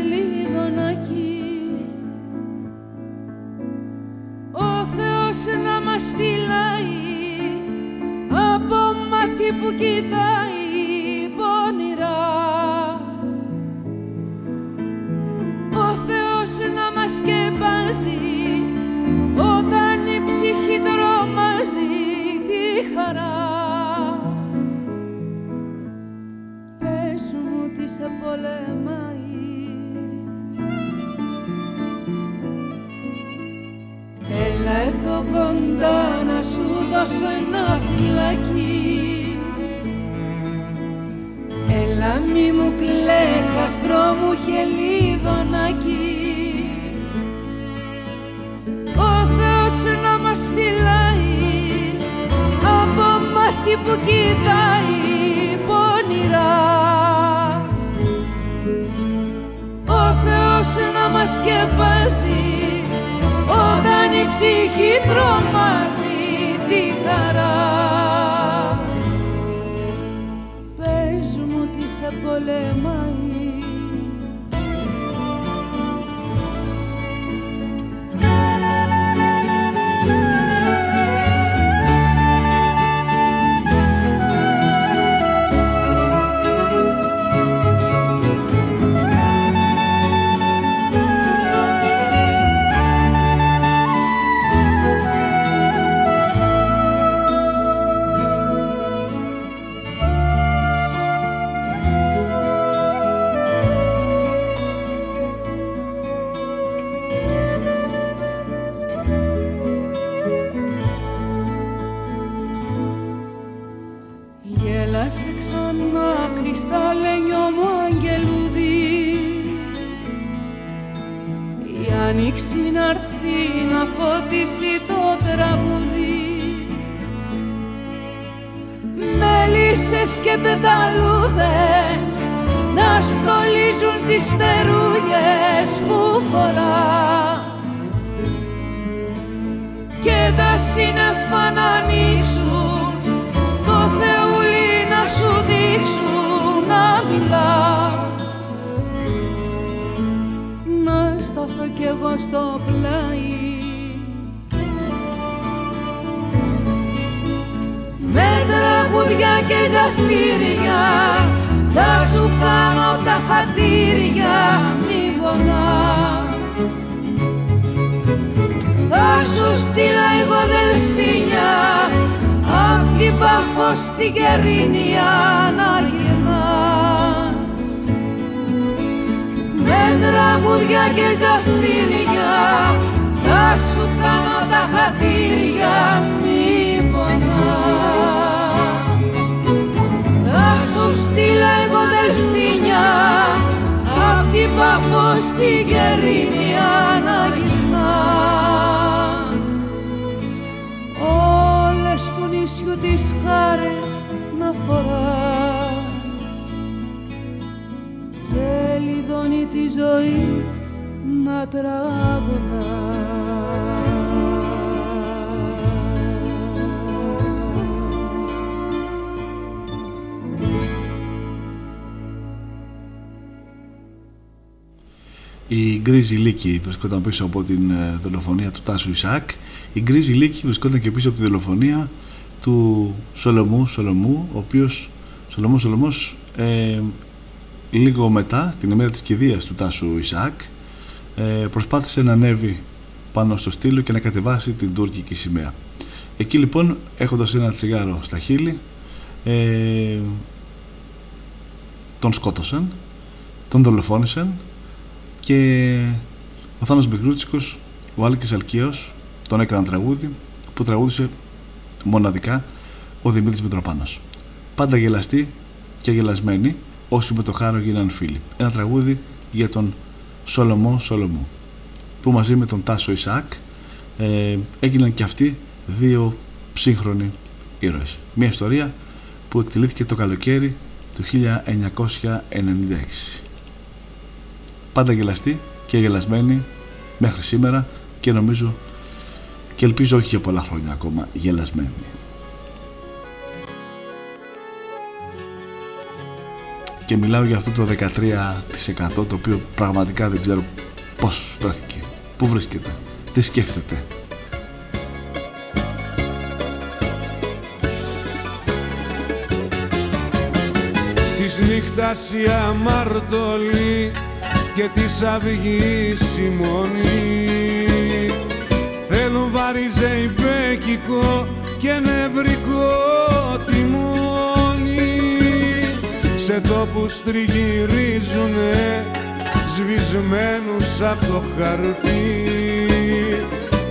τραγούδια και ζαφύρια. Θα σου κάνω τα χατήρια μη πονάς. Θα σου στείλω εγώ δελφίνια απ' την Παφό στη Γερίνια να γυρνάς. Όλες του νησιού τις χάρες να φοράς. Η Γκρίζη Λίκη βρισκόταν πίσω από την ε, δολοφονία του Τάσου Ισακ. Η Γκρίζη Λίκη βρισκόταν και πίσω από τη δολοφονία του Σολομού Σολομού, ο οποίος Σολομός Σολομός ε, λίγο μετά, την ημέρα της κηδείας του Τάσου Ισακ, ε, προσπάθησε να ανέβει πάνω στο στήλο και να κατεβάσει την τουρκική σημαία. Εκεί λοιπόν, έχοντας ένα τσιγάρο στα χείλη, ε, τον σκότωσαν, τον δολοφόνησαν και ο Θάνος Μπεκρούτσικος, ο Άλκης Αλκαίος, τον έκαναν τραγούδι που τραγούδισε μοναδικά ο Δημήτρης Μητροπάνος. Πάντα γελαστή και γελασμένη, όσοι με το χάρο γίναν φίλοι. Ένα τραγούδι για τον Σολομό Σολομού, που μαζί με τον Τάσο Ισακ ε, έγιναν και αυτοί δύο σύγχρονοι ήρωες. Μια ιστορία που εκτελήθηκε το καλοκαίρι του 1996 πάντα γελαστή και γελασμένη μέχρι σήμερα και νομίζω και ελπίζω όχι για πολλά χρόνια ακόμα γελασμένη. Και μιλάω για αυτό το 13% το οποίο πραγματικά δεν ξέρω πώς βρέθηκε, πού βρίσκεται, τι σκέφτεται. Της νύχτας η αμαρτωλή και της αυγής η μονή θέλουν βαριζεϊμπέκικο και νευρικό τιμόνι σε τόπους τριγυρίζουνε σβησμένους από το χαρτί.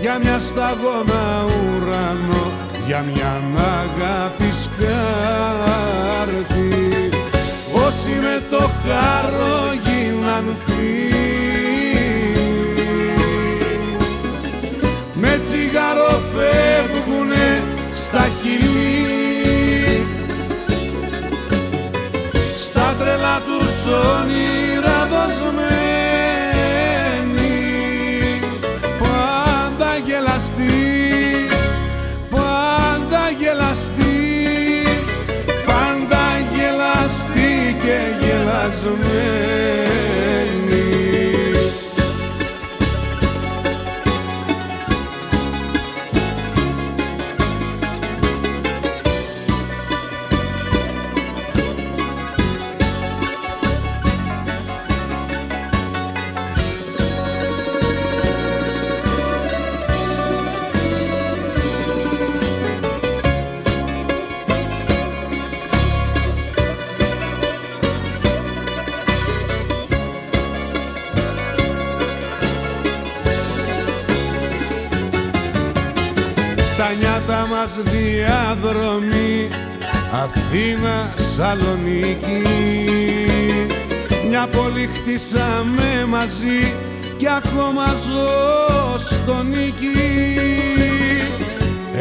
Για μια σταγόνα ουρανό για μια αγάπη σκάρτη. Όσοι με το χάρο γίναν με τσιγάρο φεύγουνε στα χειλή όνειρα δοσμένοι πάντα γελαστοί πάντα γελαστοί πάντα γελαστοί και γελασμένοι μας διαδρομή Αθήνα, Σαλονίκη. Μια πόλη χτίσαμε μαζί και ακόμα ζω στο νίκη.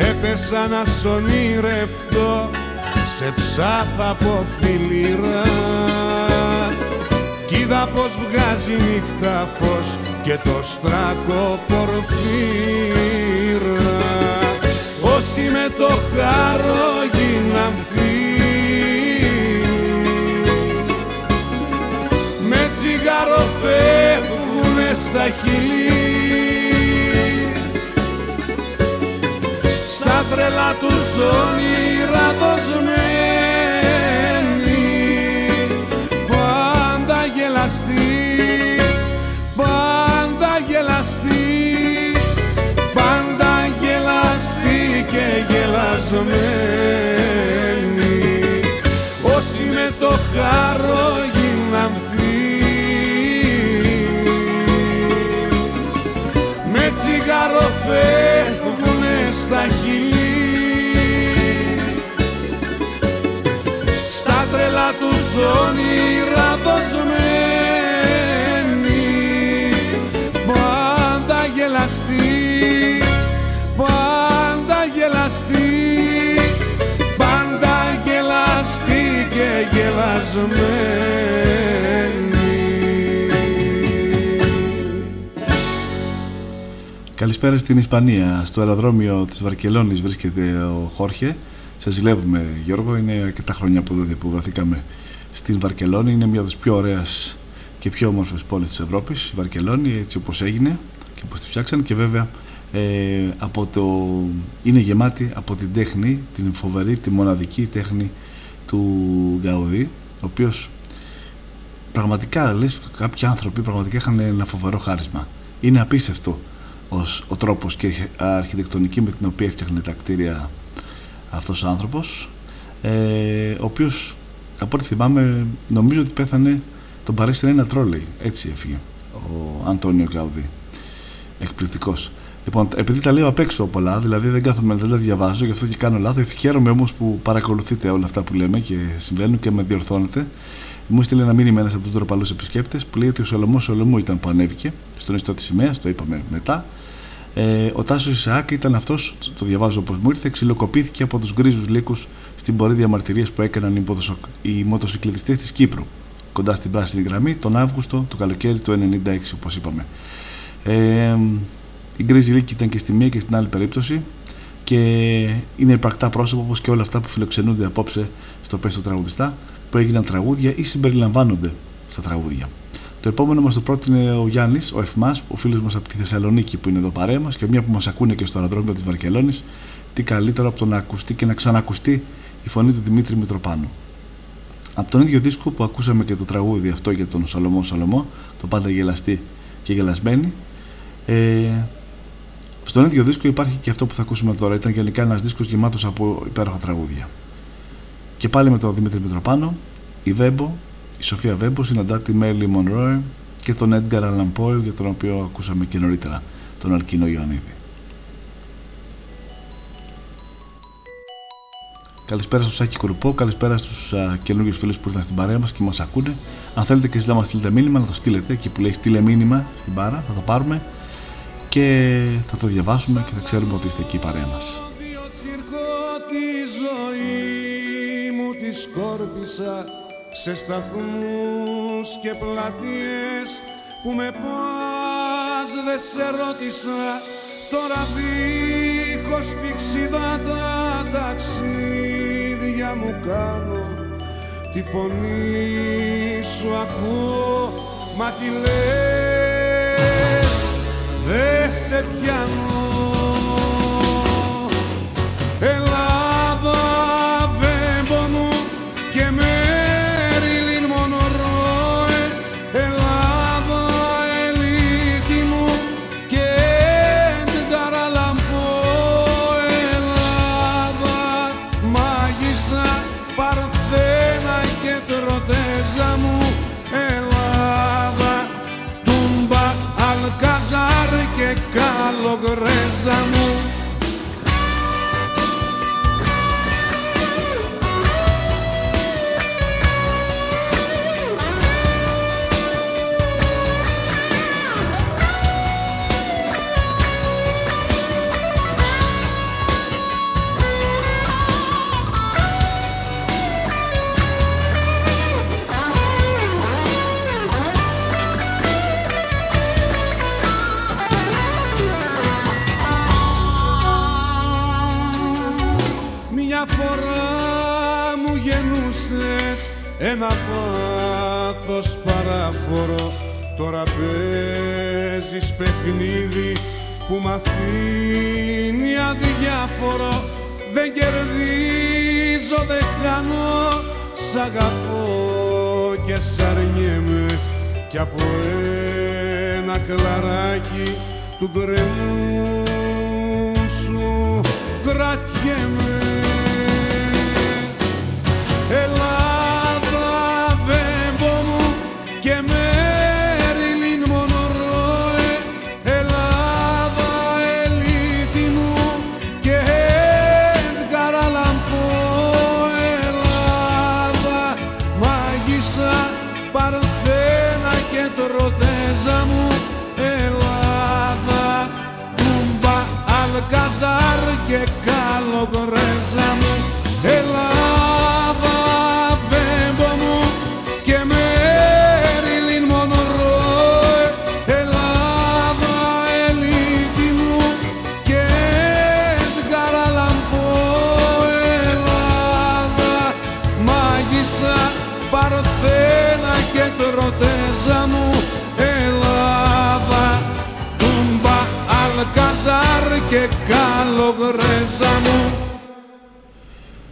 Έπεσα να σ' ονειρευτώ σε ψάθα από φιλήρα. Κι είδα πως βγάζει νύχτα φως και το στράκο πορφύρα όσοι με το χάρο γίναν με τσιγάρο φεύγουνε στα χειλή στα τρελά τους όνειρα δοσμένοι γελασμένοι όσοι με το χάρο γίναν με τσιγάρο φεύγουνε στα χειλή στα τρελά τους όνειρα και γελασμένη Καλησπέρα στην Ισπανία. Στο αεροδρόμιο της Βαρκελόνης βρίσκεται ο Χόρχε. Σας ζηλεύουμε Γιώργο, είναι αρκετά χρόνια που, που βρεθήκαμε στην Βαρκελόνη. Είναι μια από τις πιο ωραίες και πιο όμορφες πόλεις της Ευρώπης, η Βαρκελόνη, έτσι όπως έγινε και όπως τη φτιάξαν και βέβαια ε, από το, είναι γεμάτη από την τέχνη, την φοβερή, τη μοναδική τέχνη του Γκαουδί, ο οποίος πραγματικά, λες, κάποιοι άνθρωποι πραγματικά είχαν ένα φοβερό χάρισμα. Είναι απίστευτο ως, ο τρόπος και η αρχιτεκτονική με την οποία έφτιαχνε τα κτίρια αυτός ο άνθρωπος ε, ο οποίος από ό,τι θυμάμαι νομίζω ότι πέθανε τον παρέστηνε ένα τρόλεϊ έτσι έφυγε ο Αντώνιο Γκαουδί εκπληκτικός Λοιπόν, επειδή τα λέω απ' έξω πολλά, δηλαδή δεν κάθομαι, δεν τα διαβάζω, γι' αυτό και κάνω λάθος. Χαίρομαι όμως που παρακολουθείτε όλα αυτά που λέμε και συμβαίνουν και με διορθώνετε. Μου στείλε ένα μήνυμα ένας από τους ντροπαλούς επισκέπτες που λέει ότι ο Σολομός Σολομού ήταν που ανέβηκε στον ιστό της σημαίας, το είπαμε μετά. Ε, ο Τάσος Ισαάκ ήταν αυτός, το διαβάζω όπως μου ήρθε, ξυλοκοπήθηκε από τους γκρίζους λύκους στην πορεία διαμαρτυρίας που έκαναν οι, οι μοτοσυκλετιστές της Κύπρου, κοντά στην πράσινη γραμμή, τον Αύγουστο του καλοκαίρι του 1996, όπως είπαμε. Ε, η Γκρίζη Λύκη ήταν και στη μία και στην άλλη περίπτωση και είναι υπαρκτά πρόσωπα όπως και όλα αυτά που φιλοξενούνται απόψε στο πέστο τραγουδιστά που έγιναν τραγούδια ή συμπεριλαμβάνονται στα τραγούδια. Το επόμενο μας το πρότεινε ο Γιάννης, ο Εφμάς, ο φίλος μας από τη Θεσσαλονίκη που είναι εδώ παρέα μας και μια που μας ακούνε και στο αεροδρόμιο της Βαρκελόνης, τι καλύτερο από το να ακουστεί και να ξανακουστεί η φωνή του Δημήτρη Μητροπάνου. Από τον ίδιο δίσκο που ακούσαμε και το τραγούδι αυτό για τον Σολομό Σολομό, το πάντα γελαστή και γελασμένη, ε, στον ίδιο δίσκο υπάρχει και αυτό που θα ακούσουμε τώρα. Ήταν γενικά ένας δίσκος γεμάτος από υπέροχα τραγούδια. Και πάλι με τον Δημήτρη Μητροπάνο, η Βέμπο, η Σοφία Βέμπο συναντά τη Μέρλι Μονρόε και τον Έντγκαρ Αλαμπόη για τον οποίο ακούσαμε και νωρίτερα τον Αρκίνο Ιωαννίδη. Καλησπέρα στο Σάκη Κουρουπό, καλησπέρα στους καινούριου φίλους που ήρθαν στην παρέα μας και μας ακούνε. Αν θέλετε και εσείς να μας στείλετε μήνυμα, να το στείλετε εκεί που λέει στείλε μήνυμα στην πάρα, θα το πάρουμε και θα το διαβάσουμε και θα ξέρουμε ότι είστε εκεί παρέα μας. τη ζωή μου τη σκόρπισα σε σταθμούς και πλατείες που με πας δεν σε ρώτησα. Τώρα δίχως πηξίδα τα ταξίδια μου κάνω. Τη φωνή σου ακούω μα τι λες δεν σε πιάνω. Ένα τώρα παίζεις παιχνίδι που μ' αφήνει αδιάφορο. Δεν κερδίζω, δεν χάνω σ' αγαπώ και σ' αρνιέμαι. Κι από ένα κλαράκι του γκρεμού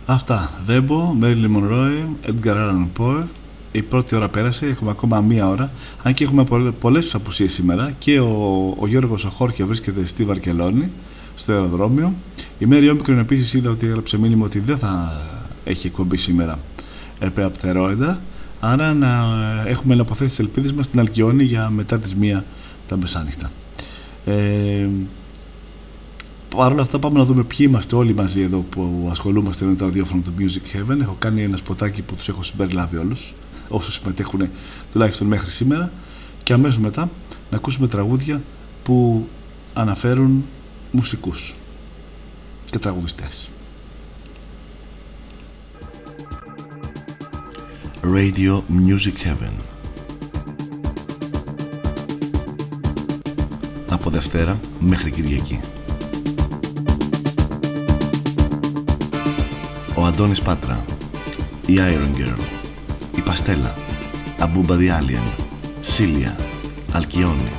Αυτά. Βέμπο, Μέρλι Μονρόι, Edgar Allan Poe. Η πρώτη ώρα πέρασε, έχουμε ακόμα μία ώρα. Αν και έχουμε πολλές απουσίες σήμερα και ο, ο Γιώργος ο Χόρχε βρίσκεται στη Βαρκελόνη, στο αεροδρόμιο. Η Μέρη Όμικρον επίσης είδα ότι έγραψε μήνυμα ότι δεν θα έχει εκπομπή σήμερα επί απτερόιδα. Άρα να έχουμε να αποθέσει τις ελπίδες μας στην Αλκιόνη για μετά τις μία τα μεσάνυχτα. Ε, Παρ' όλα αυτά πάμε να δούμε ποιοι είμαστε όλοι μαζί εδώ που ασχολούμαστε με το ραδιόφωνο του Music Heaven. Έχω κάνει ένα σποτάκι που τους έχω συμπεριλάβει όλους, όσους συμμετέχουν τουλάχιστον μέχρι σήμερα και αμέσως μετά να ακούσουμε τραγούδια που αναφέρουν μουσικούς και τραγουδιστές. Radio Music Heaven Από Δευτέρα μέχρι Κυριακή Αντώνης Πάτρα Η Iron Girl Η Παστέλα Αμπούμπα the Alien Σίλια Αλκιόνι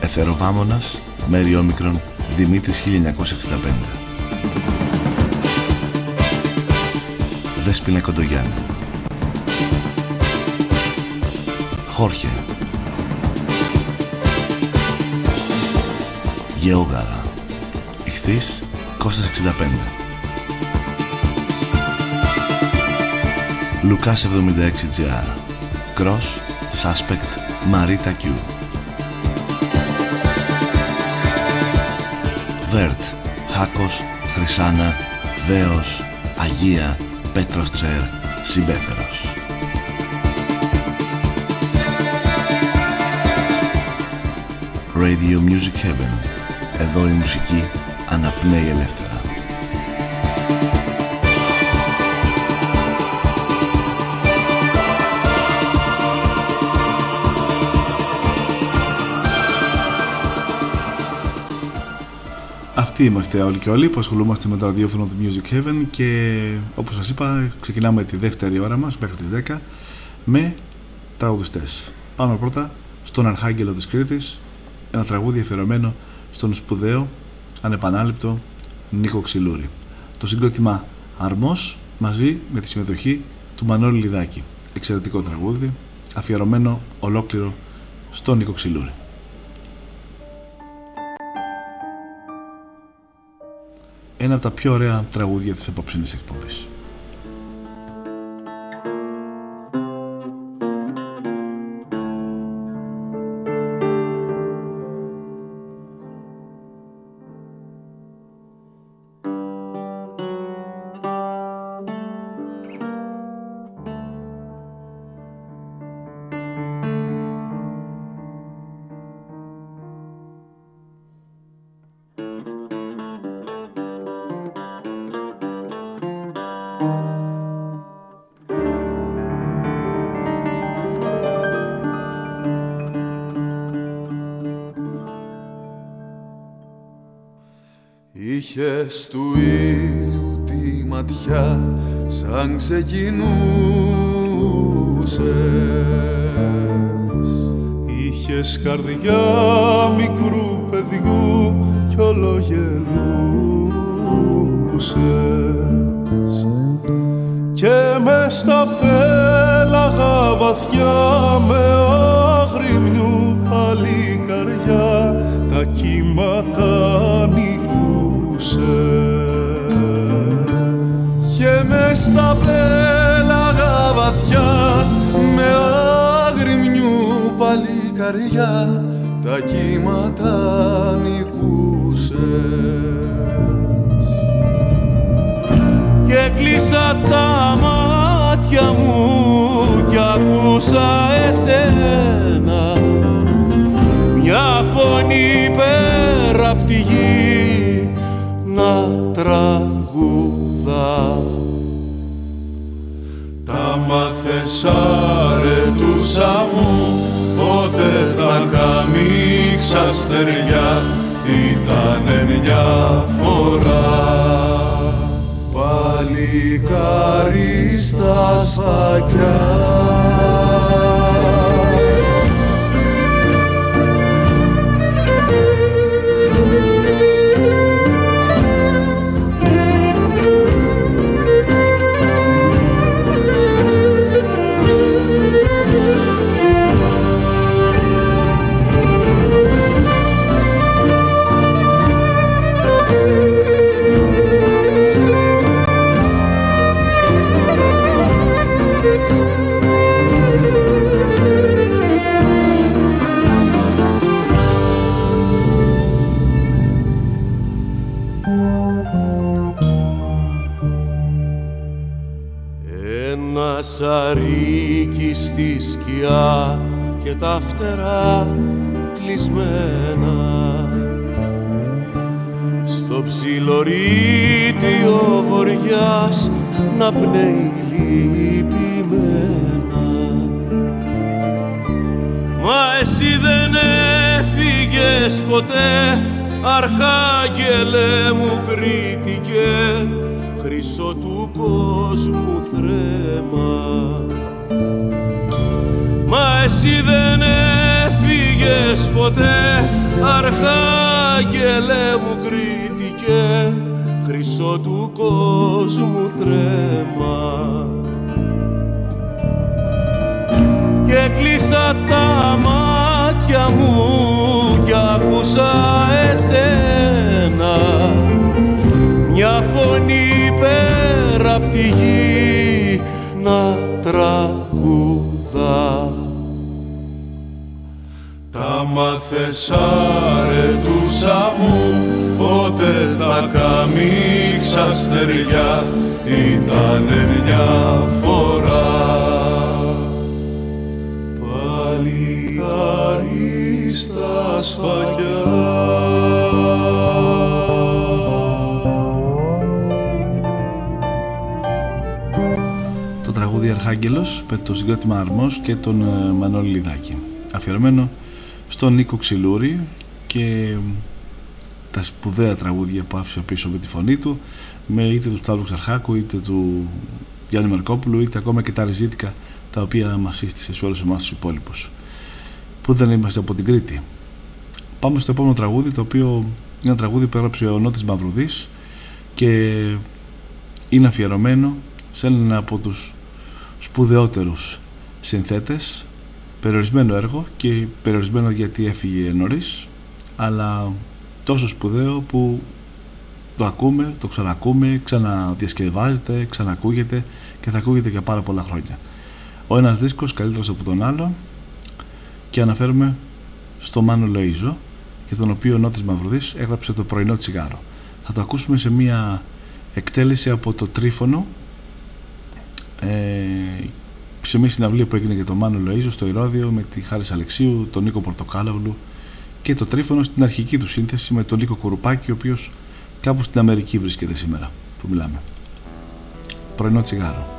Εθεροβάμωνας Μέρι Όμικρον Δημήτρης 1965 Δέσποινα Κοντογιάννη. Χόρχε. Γεώγαρα Ιχθύς Κώστας 65 Λουκάς 76 GR Cross Suspect Marita Q Βέρτ Χάκος Χρυσάνα Δέος Αγία Πέτρος Τσέρ Συμπέθερος. Radio Music Heaven. Εδώ η μουσική αναπνέει ελεύθερα. Αυτοί είμαστε όλοι και όλοι που ασχολούμαστε με το ραδιόφωνο του Music Heaven και όπως σας είπα ξεκινάμε τη δεύτερη ώρα μας μέχρι τις 10 με τραγουδιστές. Πάμε πρώτα στον Αρχάγγελο της Κρήτης, ένα τραγούδι αφιερωμένο στον σπουδαίο ανεπανάληπτο Νίκο Ξυλούρη. Το συγκρότημα Αρμός μαζί με τη συμμετοχή του Μανώλη Λιδάκη. Εξαιρετικό τραγούδι, αφιερωμένο ολόκληρο στον Νίκο Ξυλούρη. Ένα από τα πιο ωραία τραγούδια της απόψινης εκπομπής. Ξεκινούσες. Είχες καρδιά καμίξα στεριά ήτανε μια φορά. Παλικάρι στα σφακιά στη σκιά και τα φτερά κλεισμένα. Στο ψιλορίτιο βοριάς να πνέει λυπημένα. Μα εσύ δεν έφυγες ποτέ αρχάγγελε μου κρίτηκε χρυσό του κόσμου θρέμα. Μα εσύ δεν έφυγες ποτέ αρχάγγελε μου κρίτηκε χρυσό του κόσμου θρέμα. Και κλείσα τα μάτια μου κι άκουσα εσένα. Μια φωνή πέρα απ' τη γη να τραγουδά μάθες αρετούσα μου πότε θα καμίξα στεριά ήτανε μια φορά. Παλιάρι στα σφαγιά. Το τραγούδι Αρχάγγελος με το συγκρότημα Αρμός και τον ε, Μανώλη Λιδάκη. Αφιερωμένο στον Νίκο Ξυλούρη και τα σπουδαία τραγούδια που άφησε πίσω με τη φωνή του με είτε του Σταύρου Ξαρχάκου είτε του Γιάννη Μερκόπουλου είτε ακόμα και τα ριζίτικα τα οποία μας σύστησε σε όλους εμάς τους υπόλοιπους. Που δεν είμαστε από την Κρήτη. Πάμε στο επόμενο τραγούδι το οποίο είναι ένα τραγούδι που έγραψε ο Νότης Μαυρουδής και είναι αφιερωμένο σε έναν από τους σπουδαιότερους συνθέτες περιορισμένο έργο και περιορισμένο γιατί έφυγε νωρίς, αλλά τόσο σπουδαίο που το ακούμε, το ξανακούμε, ξαναδιασκευάζεται, ξανακούγεται και θα ακούγεται για πάρα πολλά χρόνια. Ο ένας δίσκος καλύτερος από τον άλλο και αναφέρουμε στο Μάνο Λοΐζο για τον οποίο ο Νότης Μαυρουδής έγραψε το πρωινό τσιγάρο. Θα το ακούσουμε σε μια εκτέλεση από το Τρίφωνο ε, σε μια συναυλία που έγινε για τον Μάνο Λοΐζο στο Ηρώδιο με τη Χάρης Αλεξίου, τον Νίκο Πορτοκάλαβλου και το Τρίφωνο στην αρχική του σύνθεση με τον Νίκο Κουρουπάκη ο οποίος κάπου στην Αμερική βρίσκεται σήμερα που μιλάμε. Πρωινό τσιγάρο.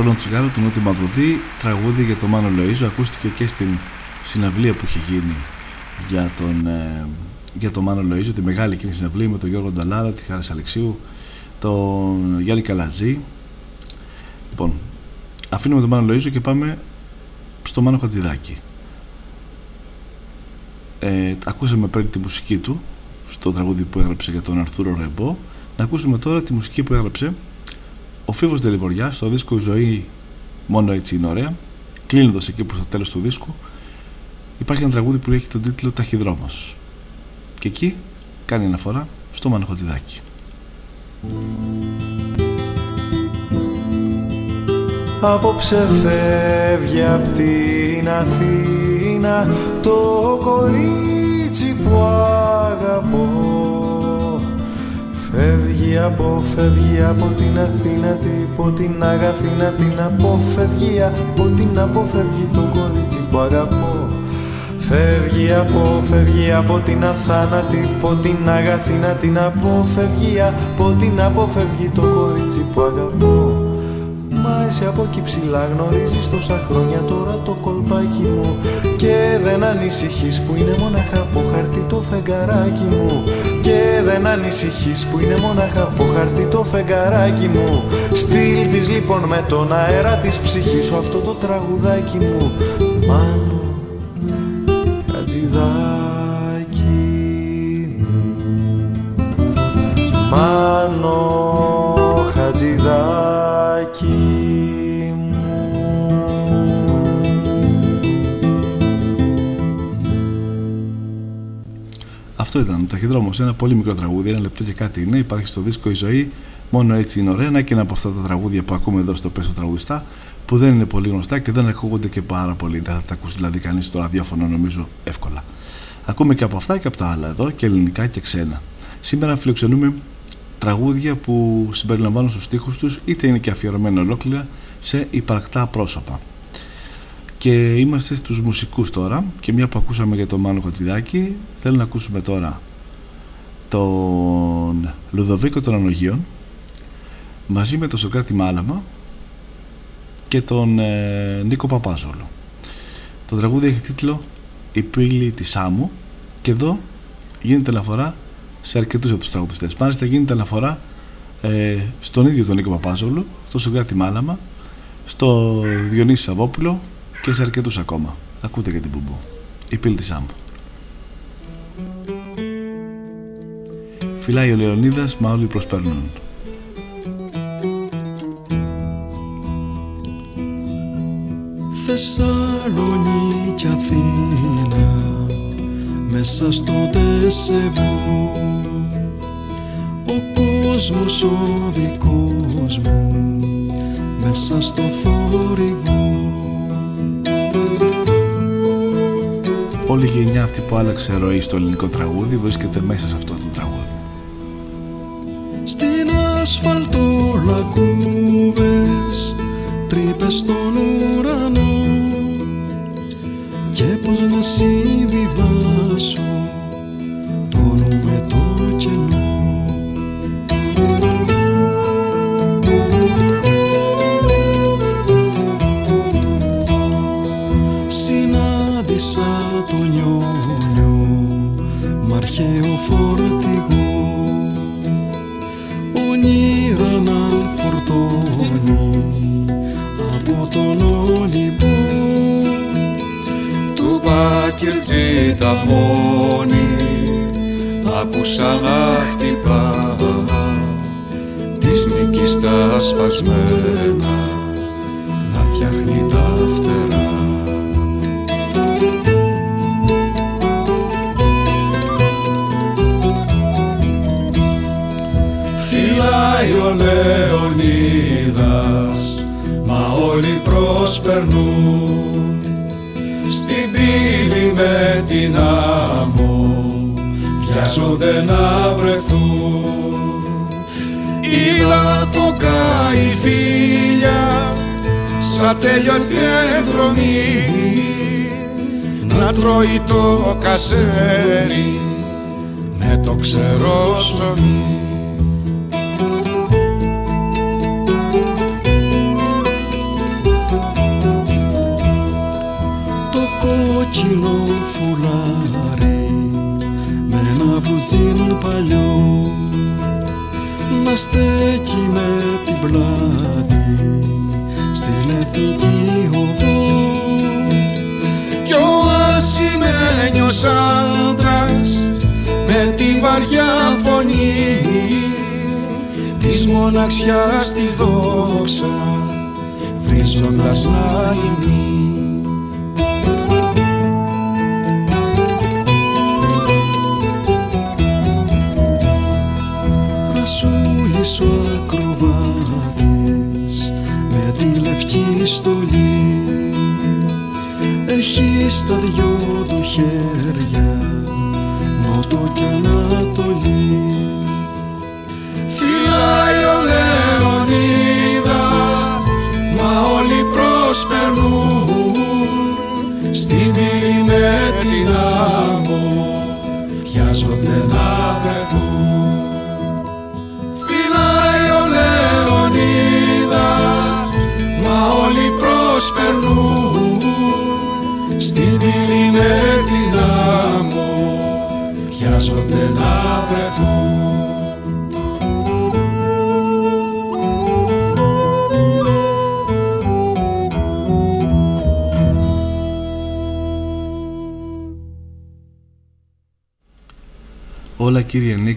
Το πρώτο τσιγάρο του Νότιου Μαυρουδί, τραγούδι για το Μάνο Λοΐζο, ακούστηκε και στην συναυλία που είχε γίνει για τον, ε, για τον Μάνο Λοΐζο, τη μεγάλη εκείνη συναυλία με τον Γιώργο Νταλάρα, τη Χάρη Αλεξίου, τον Γιάννη Καλατζή. Λοιπόν, αφήνουμε τον Μάνο Λοΐζο και πάμε στο Μάνο Χατζηδάκη. Ε, ακούσαμε πριν τη μουσική του στο τραγούδι που έγραψε για τον Αρθούρο Ρεμπό να ακούσουμε τώρα τη μουσική που έγραψε ο Φίβος Δελιβοριά στο δίσκο «Η ζωή μόνο έτσι είναι ωραία» κλείνοντας εκεί προς το τέλος του δίσκου υπάρχει ένα τραγούδι που έχει τον τίτλο «Ταχυδρόμος» και εκεί κάνει αναφορά στο Μάνο Χατζηδάκη. Απόψε φεύγει απ' την Αθήνα το κορίτσι που αγαπώ Φεύγει, αποφεύγει από την Αθήνα από την Αγαθήνα την αποφεύγει από την αποφεύγει το κορίτσι που αγαπώ Φεύγει, αποφεύγει από την αθάνατη από την Αγαθήνα την αποφεύγει από την αποφεύγει το κορίτσι που αγαπώ Μα εσύ από εκεί ψηλά γνωρίζεις τόσα χρόνια τώρα το κολπάκι μου. Και δεν ανησυχείς που είναι μοναχά από χαρτί το φεγγαράκι μου Και δεν ανησυχείς που είναι μοναχά από χαρτί το φεγγαράκι μου. Στείλ της λοιπόν με τον αέρα της ψυχής σου αυτό το τραγουδάκι μου. Μάνο Χατζηδάκι μου. Μάνο Χατζηδάκι Αυτό ήταν το ταχυδρόμος. Ένα πολύ μικρό τραγούδι, ένα λεπτό και κάτι είναι. Υπάρχει στο δίσκο Η Ζωή. Μόνο έτσι είναι ωραία. Ένα και ένα από αυτά τα τραγούδια που ακούμε εδώ στο Πέσο Τραγουδιστά, που δεν είναι πολύ γνωστά και δεν ακούγονται και πάρα πολύ. Δεν θα τα ακούσει δηλαδή κανείς στο ραδιόφωνο, νομίζω εύκολα. Ακούμε και από αυτά και από τα άλλα εδώ και ελληνικά και ξένα. Σήμερα φιλοξενούμε τραγούδια που συμπεριλαμβάνουν στους στίχους τους είτε είναι και αφιερωμένα ολόκληρα σε υπαρκτά πρόσωπα. Και είμαστε στους μουσικούς τώρα και μια που ακούσαμε για τον Μάνο Χατζηδάκη θέλω να ακούσουμε τώρα τον Λουδοβίκο των Ανογίων μαζί με τον Σοκράτη Μάλαμα και τον ε, Νίκο Παπάζολο. Το τραγούδι έχει τίτλο «Η πύλη της Άμμου» και εδώ γίνεται αναφορά σε αρκετούς από τους τραγουδιστές. Μάλιστα γίνεται αναφορά ε, στον ίδιο τον Νίκο Παπάζολο, στον Σοκράτη Μάλαμα, στο Διονύσης Σαββόπουλο και σε αρκετούς ακόμα. Ακούτε για την Μπουμπού. Η πύλη της Άμπου. Φυλάει ο Λεωνίδας, μα όλοι προσπερνούν. Θεσσαλονίκη Αθήνα μέσα στο τεσεβό ο κόσμος ο δικός μου μέσα στο θόρυβο Όλη η γενιά αυτή που άλλαξε ροή στο ελληνικό τραγούδι βρίσκεται μέσα σε αυτό το τραγούδι. Στην ασφαλτό λακκούβες τρύπες στον ουρανό και πως να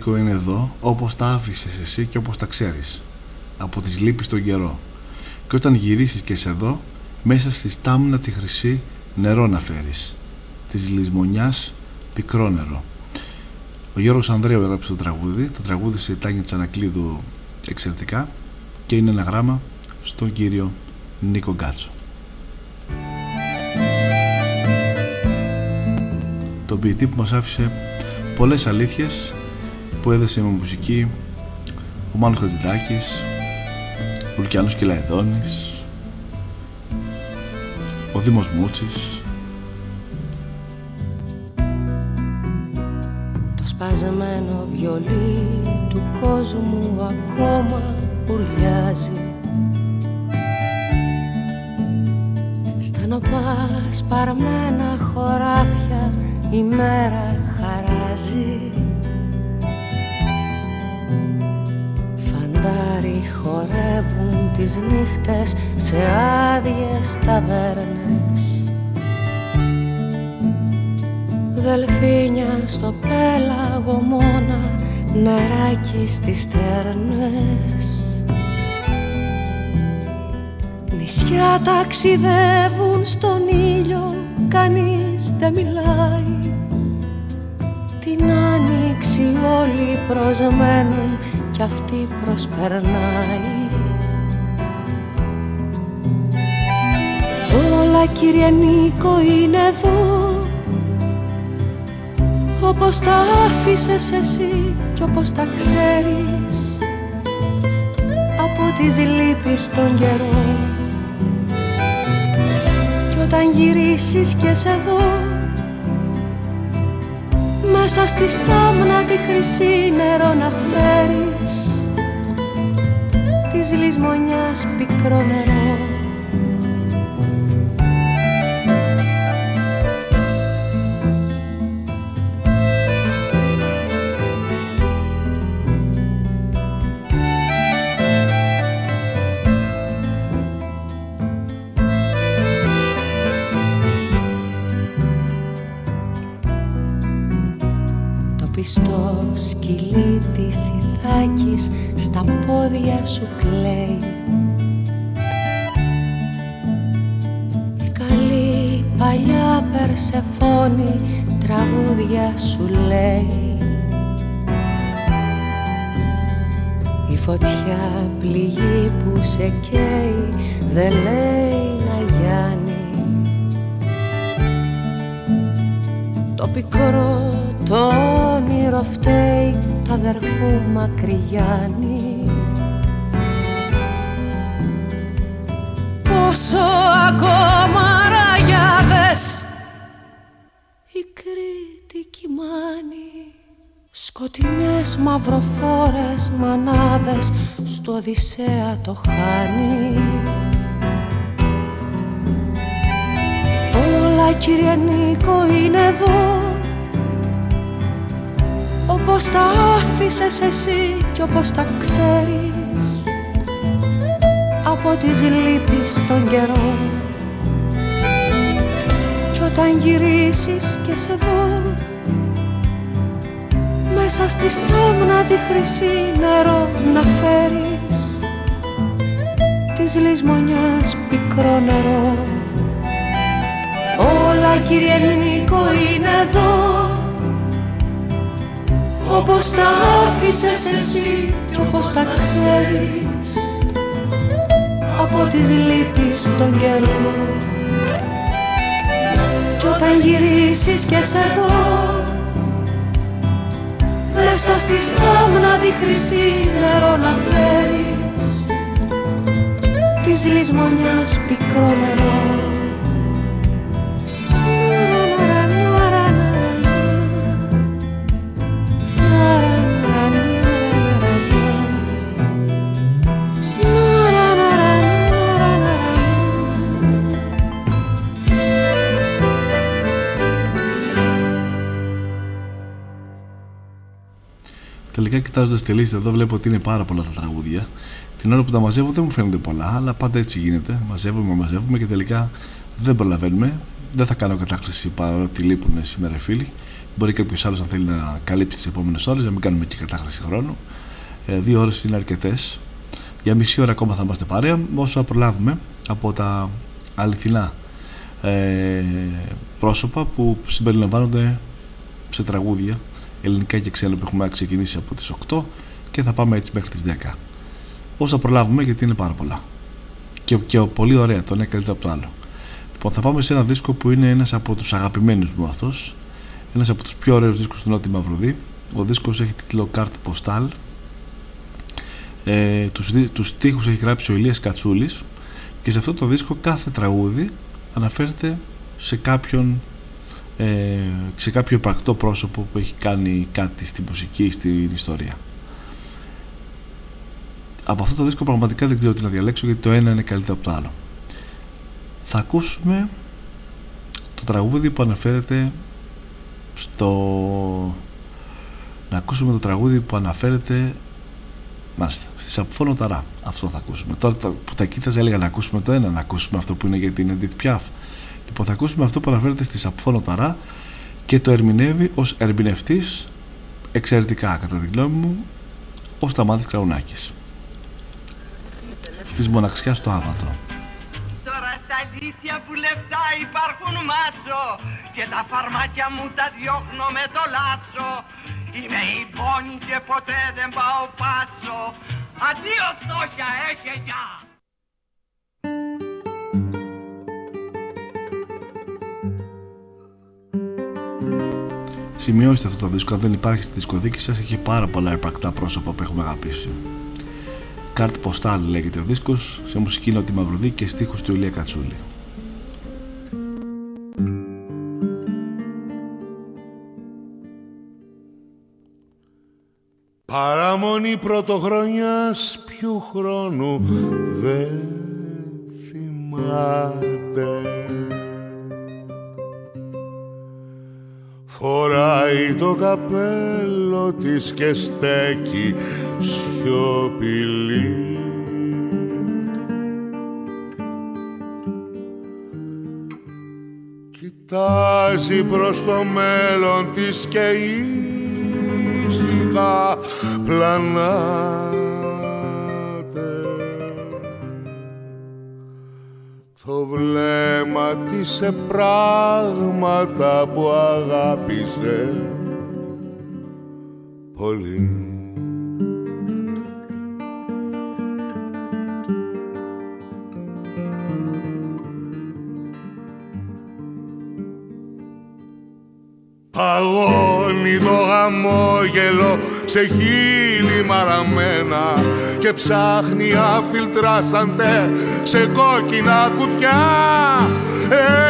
Όλα κύριε Νίκο είναι εδώ όπως τα άφησες εσύ και όπως τα ξέρεις από τις λύπεις τον καιρό. Και όταν γυρίσεις και σε εδώ μέσα στη στάμνα τη χρυσή νερό να φέρεις της λησμονιάς πικρό νερό. Ο Γιώργος Ανδρέου έγραψε το τραγούδι το τραγούδι σε Τάνια Τσανακλείδου εξαιρετικά και είναι ένα γράμμα στον κύριο Νίκο Γκάτσο. Τον ποιητή που μας άφησε πολλές αλήθειες που έδεσε με μουσική ο Μάνος Χατζηδάκης ο Λουκιάνος Κελαϊδόνης ο Δήμος Μούτσης. Το σπαζεμένο βιολί του κόσμου ακόμα ουρλιάζει. Στενοπά σπαρμένα χωράφια η μέρα χαράζει χορεύουν τις νύχτες σε άδειες ταβέρνες. Δελφίνια στο πέλαγο μόνα νεράκι στις στέρνες Κορίτσια ταξιδεύουν στον ήλιο Κανείς δεν μιλάει. Την άνοιξη όλοι προσμένουν Κι αυτή προσπερνάει. Όλα κύριε Νίκο είναι εδώ. Όπως τα άφησες εσύ κι όπως τα ξέρεις. Από τις λύπεις των καιρών. Κι όταν γυρίσεις και σε δω Μέσα στη στάμνα τη χρυσή νερό να φέρεις Της λησμονιάς πικρό νερό σου κλαίει. Η καλή παλιά Περσεφόνη τραγούδια σου λέει. Η φωτιά πληγή που σε καίει δεν λέει να γιάνει. Το πικρό το όνειρο φταίει τα αδερφού μακριγιάννη πόσο ακόμα ραγιάδες η Κρήτη κοιμάνει. Σκοτεινές μαυροφόρες μανάδες στο Οδυσσέα το χάνει. Όλα κύριε Νίκο είναι εδώ. Όπως τα άφησες εσύ κι όπως τα ξέρεις από τις λύπεις των καιρών κι όταν γυρίσεις και σε δω μέσα στη στάμνα τη χρυσή νερό να φέρεις της λησμονιάς πικρό νερό. Όλα κύριε Νίκο είναι εδώ όπως τα άφησες εσύ κι όπως τα ξέρεις από τις λύπεις των καιρών. Κι όταν γυρίσεις και σε δω μέσα στη στάμνα τη χρυσή νερό να φέρεις της λησμονιάς πικρό νερό Τελικά, κοιτάζοντας τη λίστα εδώ, βλέπω ότι είναι πάρα πολλά τα τραγούδια. Την ώρα που τα μαζεύω δεν μου φαίνονται πολλά, αλλά πάντα έτσι γίνεται. Μαζεύουμε, μαζεύουμε και τελικά δεν προλαβαίνουμε. Δεν θα κάνω κατάχρηση παρότι λείπουν σήμερα φίλοι. Μπορεί κάποιος άλλος αν θέλει να καλύψει τις επόμενες ώρες, να μην κάνουμε και κατάχρηση χρόνου. Ε, δύο ώρες είναι αρκετές. Για μισή ώρα ακόμα θα είμαστε παρέα. Όσο προλάβουμε από τα αληθινά ε, πρόσωπα που συμπεριλαμβάνονται σε τραγούδια ελληνικά και ξένα που έχουμε ξεκινήσει από τις 8 και θα πάμε έτσι μέχρι τις 10 όσα προλάβουμε γιατί είναι πάρα πολλά. Και, και πολύ ωραία το ένα καλύτερο από το άλλο. Λοιπόν θα πάμε σε ένα δίσκο που είναι ένας από τους αγαπημένους μου αυτός ένας από τους πιο ωραίους δίσκους του Νότι Μαυροδί. Ο δίσκος έχει τίτλο Cart Postal ε, τους, τους στίχους έχει γράψει ο Ηλίας Κατσούλης και σε αυτό το δίσκο κάθε τραγούδι αναφέρεται σε κάποιον ε, σε κάποιο πρακτό πρόσωπο που έχει κάνει κάτι στη μουσική ή στην ιστορία. Από αυτό το δίσκο πραγματικά δεν ξέρω τι να διαλέξω γιατί το ένα είναι καλύτερο από το άλλο. Θα ακούσουμε το τραγούδι που αναφέρεται στο... Να ακούσουμε το τραγούδι που αναφέρεται Μάλιστα, στη Σαπφόνο Ταρά. Αυτό θα ακούσουμε. Τώρα που τα κοίταζα έλεγα να ακούσουμε το ένα, να ακούσουμε αυτό που είναι για την Edith Piaf. Λοιπόν, θα ακούσουμε αυτό που αναφέρεται στη Σαπφόνο Ταρά και το ερμηνεύει ως ερμηνευτής εξαιρετικά κατά τη γνώμη μου ο Σταμάτης Κραουνάκης. Στις μοναξιάς στο Άβατο. Αλήθεια που λεφτά υπάρχουν μάτσο και τα φαρμάκια μου τα διώχνω με το λάτσο. Είμαι η πόνη και ποτέ δεν πάω πάτσο Αντίο φτώχεια, έχε γεια! Σημειώστε αυτό το δίσκο, αν δεν υπάρχει στη δισκοδίκη σας έχει πάρα πολλά υπαρκτά πρόσωπα που έχουμε αγαπήσει. Καρτ Ποστάλ λέγεται ο δίσκος, σε μουσική Νότη Μαυρουδή και στίχους του Ηλία Κατσούλη. Παραμονή πρωτοχρονιάς ποιου χρόνου δεν θυμάται Φοράει το καπέλο της και στέκει σιωπηλή. Κοιτάζει προς το μέλλον της και ήσυχα πλανάται το βλέμμα της σε πράγματα που αγάπησε πολύ. Παγώνει το χαμόγελο σε χείλη μαραμένα και ψάχνει αφιλτράσαντε σε κόκκινα κουτιά.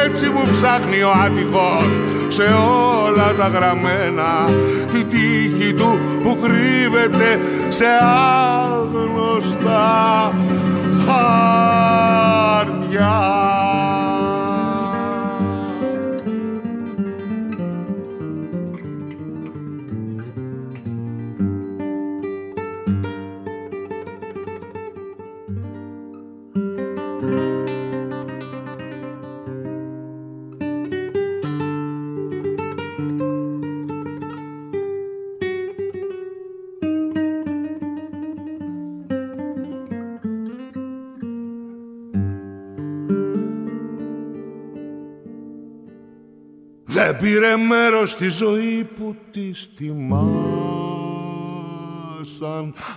Έτσι μου ψάχνει ο άτυχος σε όλα τα γραμμένα τη τύχη του που κρύβεται σε άγνωστα χαρτιά Δεν πήρε μέρος στη ζωή που της τιμάσαν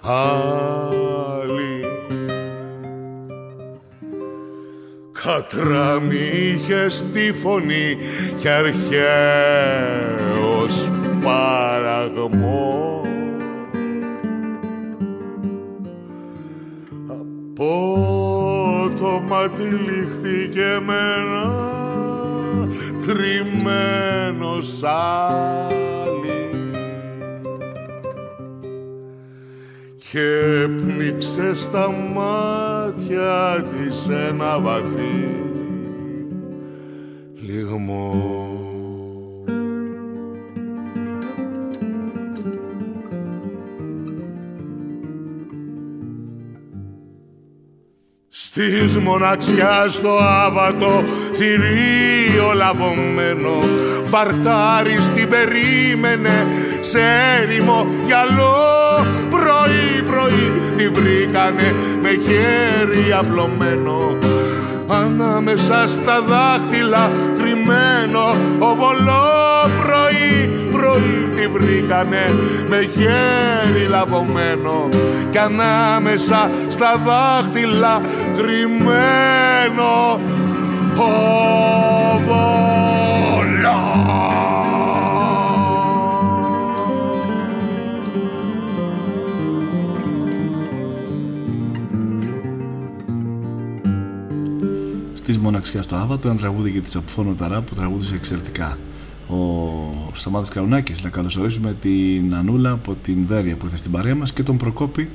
άλλοι Κατράμι είχες στη φωνή και αρχαίος παραγμός. Απότομα τυλίχθηκε με ένα τριμμένος σάλι και πνίξε στα μάτια της ένα βαθύ λιγμό. Της μοναξιάς το άβατο θηρίο λαβωμένο Βαρτάρι την περίμενε σε έρημο γυαλό Πρωί πρωί τη βρήκανε με χέρι απλωμένο. Ανάμεσα στα δάχτυλα κρυμμένο ο βολό πρωί πρωί τη βρήκανε με χέρι λαβωμένο. Κι ανάμεσα στα δάχτυλα κρυμμένο ο βολός μοναξιά στο Άβατο, ένα τραγούδι για τη Σαπφόνο Ταρά που τραγούδισε εξαιρετικά. Ο Σταμάτης Καρουνάκης να καλωσορίσουμε την Ανούλα από την Βέρεια που ήρθε στην παρέα μας και τον Προκόπη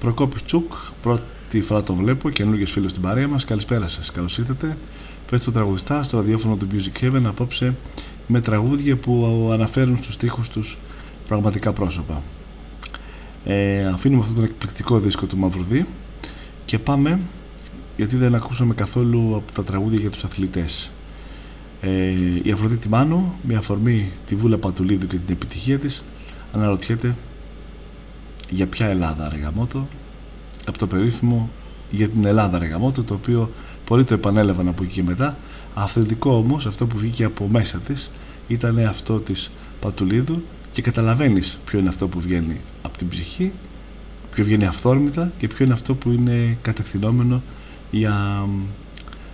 Προκόπη Τσουκ πρώτη φορά τον βλέπω καινούργιος φίλος στην παρέα μας. Καλησπέρα σας, καλώς ήρθατε. Πες το τραγουδιστά στο ραδιόφωνο του Music Heaven απόψε με τραγούδια που αναφέρουν στους στίχους τους πραγματικά πρόσωπα. Ε, αφήνουμε αυτό τον εκπληκτικό δίσκο του Μαυρουδί και πάμε γιατί δεν ακούσαμε καθόλου από τα τραγούδια για τους αθλητές. Ε, η Αφροδίτη Μάνο, με αφορμή τη Βούλα Πατουλίδου και την επιτυχία της, αναρωτιέται για ποια Ελλάδα Ρεγαμότο, από το περίφημο για την Ελλάδα Ρεγαμότο, το οποίο Πολλοί το επανέλαβαν από εκεί και μετά. Αυθεντικό όμως, αυτό που βγήκε από μέσα της, ήταν αυτό της Πατουλίδου και καταλαβαίνεις ποιο είναι αυτό που βγαίνει από την ψυχή, ποιο βγαίνει αυθόρμητα και ποιο είναι αυτό που είναι κατευθυνόμενο για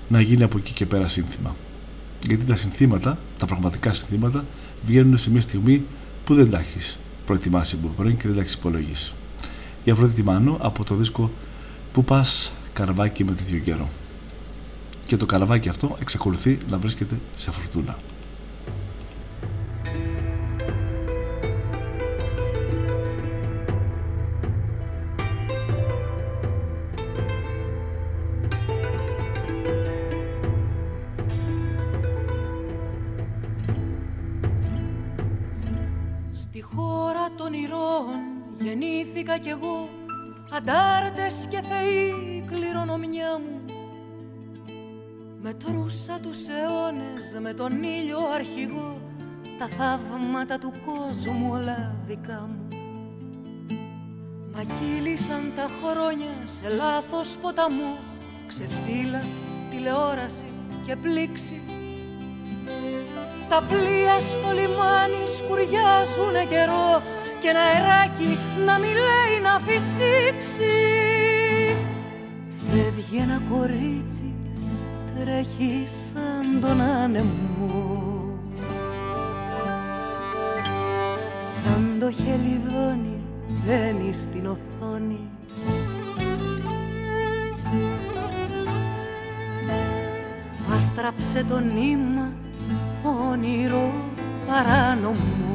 να γίνει από εκεί και πέρα σύνθημα. Γιατί τα συνθήματα, τα πραγματικά συνθήματα, βγαίνουν σε μια στιγμή που δεν τα έχεις προετοιμάσει από πριν και δεν τα έχεις υπολογίσει. Η Αφροδίτη Μάνο από το δίσκο Που πας καραβάκι με τέτοιο καιρό. Και το καραβάκι αυτό εξακολουθεί να βρίσκεται σε φουρτούνα. Κι εγώ αντάρτες και θεοί κληρονομιά μου. Μετρούσα τους αιώνες με τον ήλιο αρχηγό τα θαύματα του κόσμου όλα δικά μου. Μα κύλησαν τα χρόνια σε λάθος ποταμό ξεφτύλα, τηλεόραση και πλήξη. Τα πλοία στο λιμάνι σκουριάζουνε καιρό και ένα αεράκι να μην λέει να φυσήξει. Φεύγει ένα κορίτσι, τρέχει σαν τον άνεμο. Σαν το χελιδόνι δένει στην οθόνη. Άστραψε το νήμα όνειρο παράνομο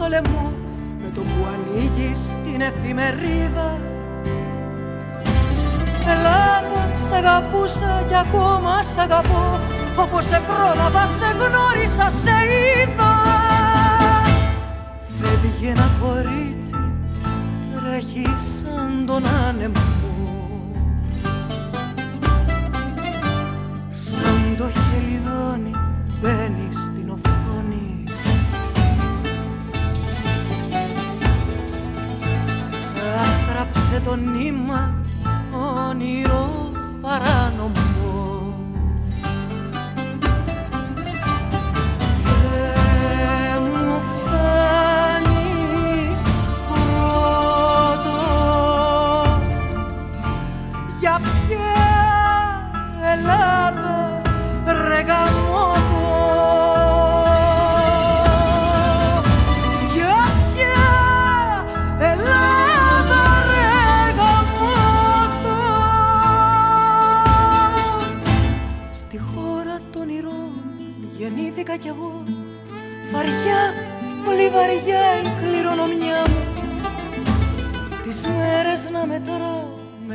στο λαιμό με το που ανοίγεις την εφημερίδα. Ελλάδα, σ' αγαπούσα κι ακόμα σ' αγαπώ όπως σε πρόλαβα, σε γνώρισα, σε είδα. Φεύγει ένα κορίτσι, τρέχει σαν τον άνεμο το νήμα όνειρο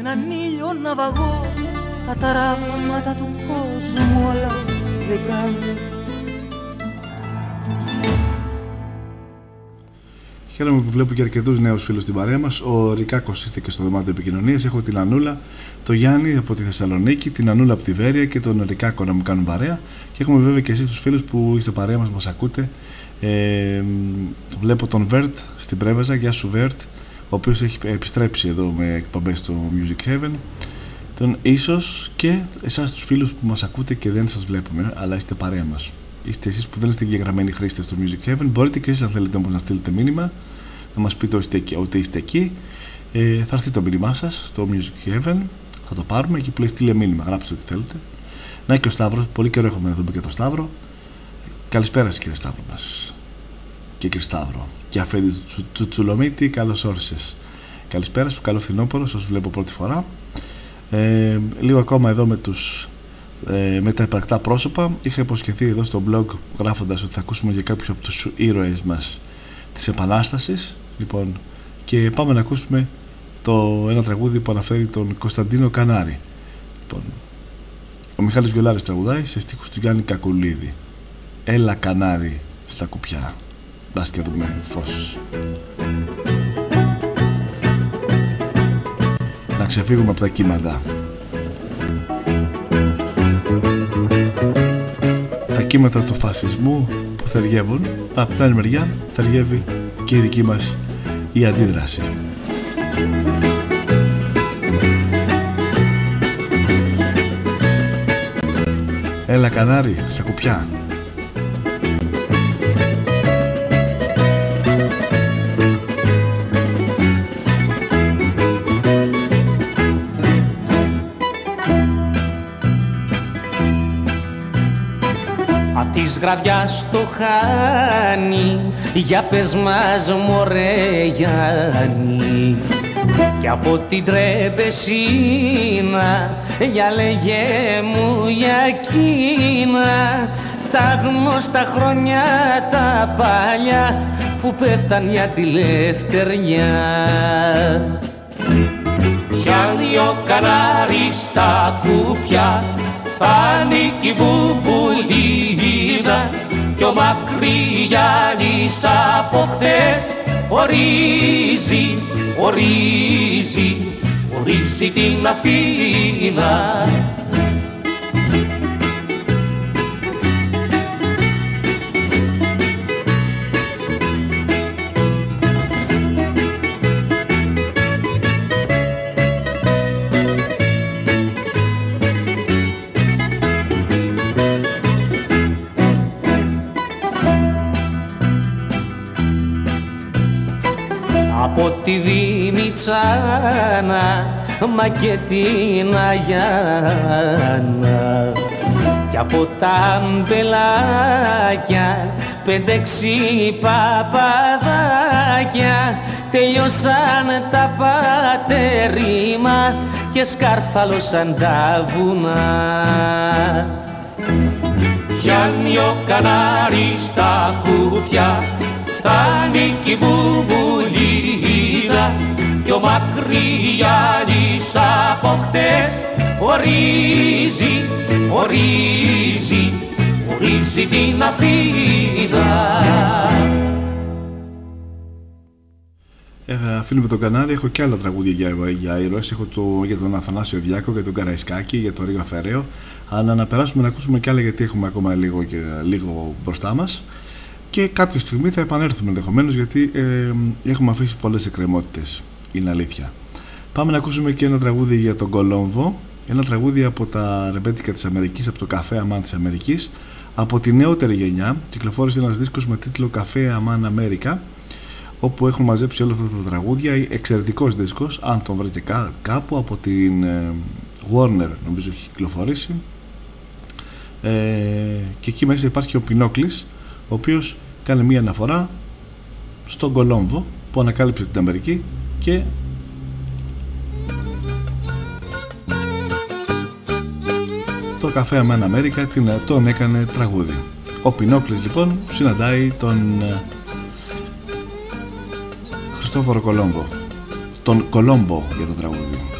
έναν ήλιο ναυαγό τα ταράγματα του κόσμου όλα δικά μου Χαίρομαι που βλέπω και αρκετούς νέους φίλους στην παρέα μας. Ο Ρικάκος ήρθε και στο δωμάτιο επικοινωνίας. Έχω την Ανούλα, το Γιάννη από τη Θεσσαλονίκη, την Ανούλα από τη Βέρεια και τον Ρικάκο να μου κάνουν παρέα. Και έχουμε βέβαια και εσείς τους φίλους που είστε παρέα μας, μας ακούτε. Ε, βλέπω τον Βέρτ στην Πρέβεζα. Γεια σου, Βέρτ, ο οποίος έχει επιστρέψει εδώ με εκπομπές στο Music Heaven. Τον ίσω και εσάς τους φίλους που μας ακούτε και δεν σας βλέπουμε, αλλά είστε παρέα μας είστε εσείς που δεν είστε εγγεγραμμένοι χρήστες στο Music Heaven. Μπορείτε και εσείς, αν θέλετε όμως, να στείλετε μήνυμα, να μας πείτε ότι είστε, ότι είστε εκεί. Ε, θα έρθει το μήνυμά σας στο Music Heaven. Θα το πάρουμε εκεί που λέει στείλε μήνυμα. Γράψτε ό,τι θέλετε. Να και ο Σταύρος. Πολύ καιρό έχουμε να δούμε και τον Σταύρο. Καλησπέρα σας, κύριε Σταύρο μας. Και κύριε Σταύρο. Και αφέντη Τσουτσουλομίτη, καλώς όρισες. Καλησπέρα σου, καλό φθινόπωρο. Σα βλέπω πρώτη φορά. Ε, λίγο ακόμα εδώ με τους ε, με τα υπαρκτά πρόσωπα. Είχα υποσχεθεί εδώ στο blog γράφοντας ότι θα ακούσουμε για κάποιους από τους ήρωες μας της Επανάστασης. Λοιπόν, και πάμε να ακούσουμε το ένα τραγούδι που αναφέρει τον Κωνσταντίνο Κανάρη. Λοιπόν, ο Μιχάλης Βιολάρης τραγουδάει σε στίχους του Γιάννη Κακουλίδη. Έλα Κανάρη στα κουπιά. Μπας και δούμε φως. Να ξεφύγουμε από τα κύματα. τα κύματα του φασισμού που θεργεύουν από την άλλη μεριά θεργεύει και η δική μας η αντίδραση Έλα κανάρι στα κουπιά της το χάνει για πες μας μωρέ Γιάννη. Κι από την τρέπεσίνα για λέγε μου για εκείνα. Τα γνώστα χρόνια τα παλιά που πέφταν για τη λευτεριά. Πιάνει ο κανάρι στα κουπιά φτάνει κι βουμπουλίδα κι ο Μακρυγιάννης από χτες ορίζει, ορίζει, ορίζει την Αθήνα Δήμητσάνα μα και την Αγιάννα. Κι από τα μπελάκια πέντε-έξι παπαδάκια τελειώσαν τα πατερίμα και σκαρφάλωσαν τα βουνά. Γιάννη ο κανάρι στα κουπιά φτάνει κι κι ο Μακρυγιάννης από χτες ορίζει, ορίζει, ορίζει την Αθήνα. Ε, αφήνουμε το κανάλι, έχω και άλλα τραγούδια για, για ήρωες. Έχω το, για τον Αθανάσιο Διάκο, για τον Καραϊσκάκη, για τον Ρίγα Φεραίο. Αλλά να περάσουμε να ακούσουμε κι άλλα γιατί έχουμε ακόμα λίγο, και, λίγο μπροστά μας και κάποια στιγμή θα επανέλθουμε ενδεχομένως γιατί ε, έχουμε αφήσει πολλές εκκρεμότητες. Είναι αλήθεια. Πάμε να ακούσουμε και ένα τραγούδι για τον Κολόμβο. Ένα τραγούδι από τα ρεμπέτικα της Αμερικής, από το καφέ Αμάν της Αμερικής. Από τη νεότερη γενιά κυκλοφόρησε ένας δίσκος με τίτλο Καφέ Αμάν Αμέρικα. Όπου έχουν μαζέψει όλα αυτά τα τραγούδια. Εξαιρετικός δίσκος, αν τον βρείτε κάπου από την ε, Warner, νομίζω έχει κυκλοφορήσει. Ε, και εκεί μέσα υπάρχει ο Πινόκλης ο οποίος κάνει μία αναφορά στον Κολόμβο που ανακάλυψε την Αμερική και το καφέ Αμέν Αμέρικα τον έκανε τραγούδι. Ο Πινόκλης λοιπόν συναντάει τον ε, Χριστόφορο Κολόμβο τον Κολόμπο για το τραγούδι.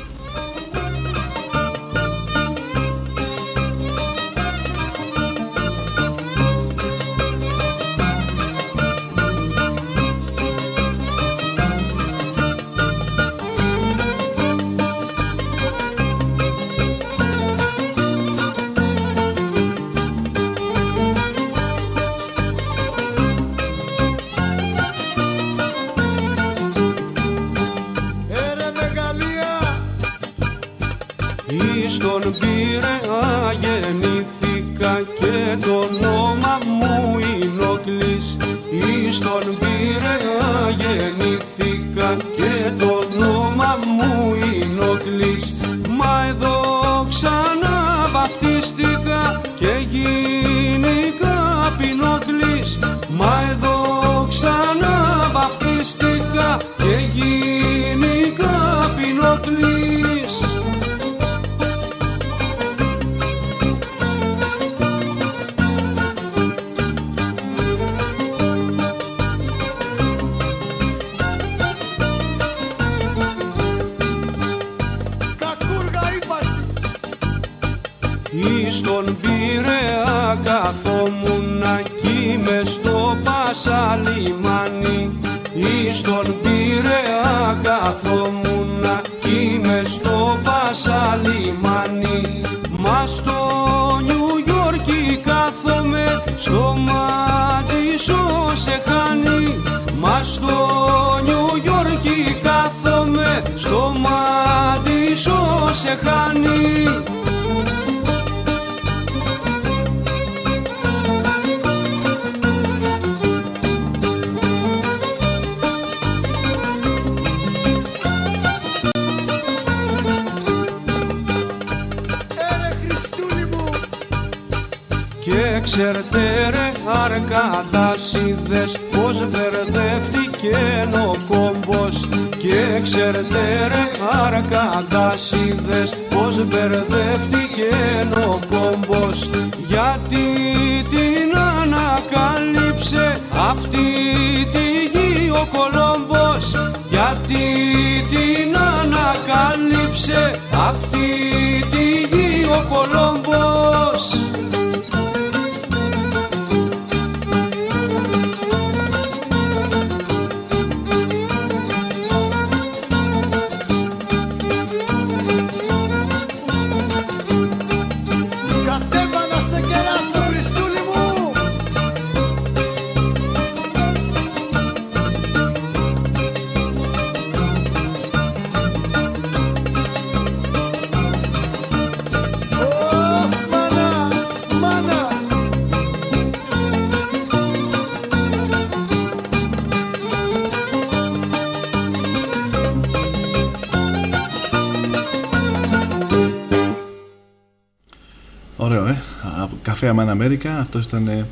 Καφέ Αμάν Αμέρικα. Αυτός ήταν ε,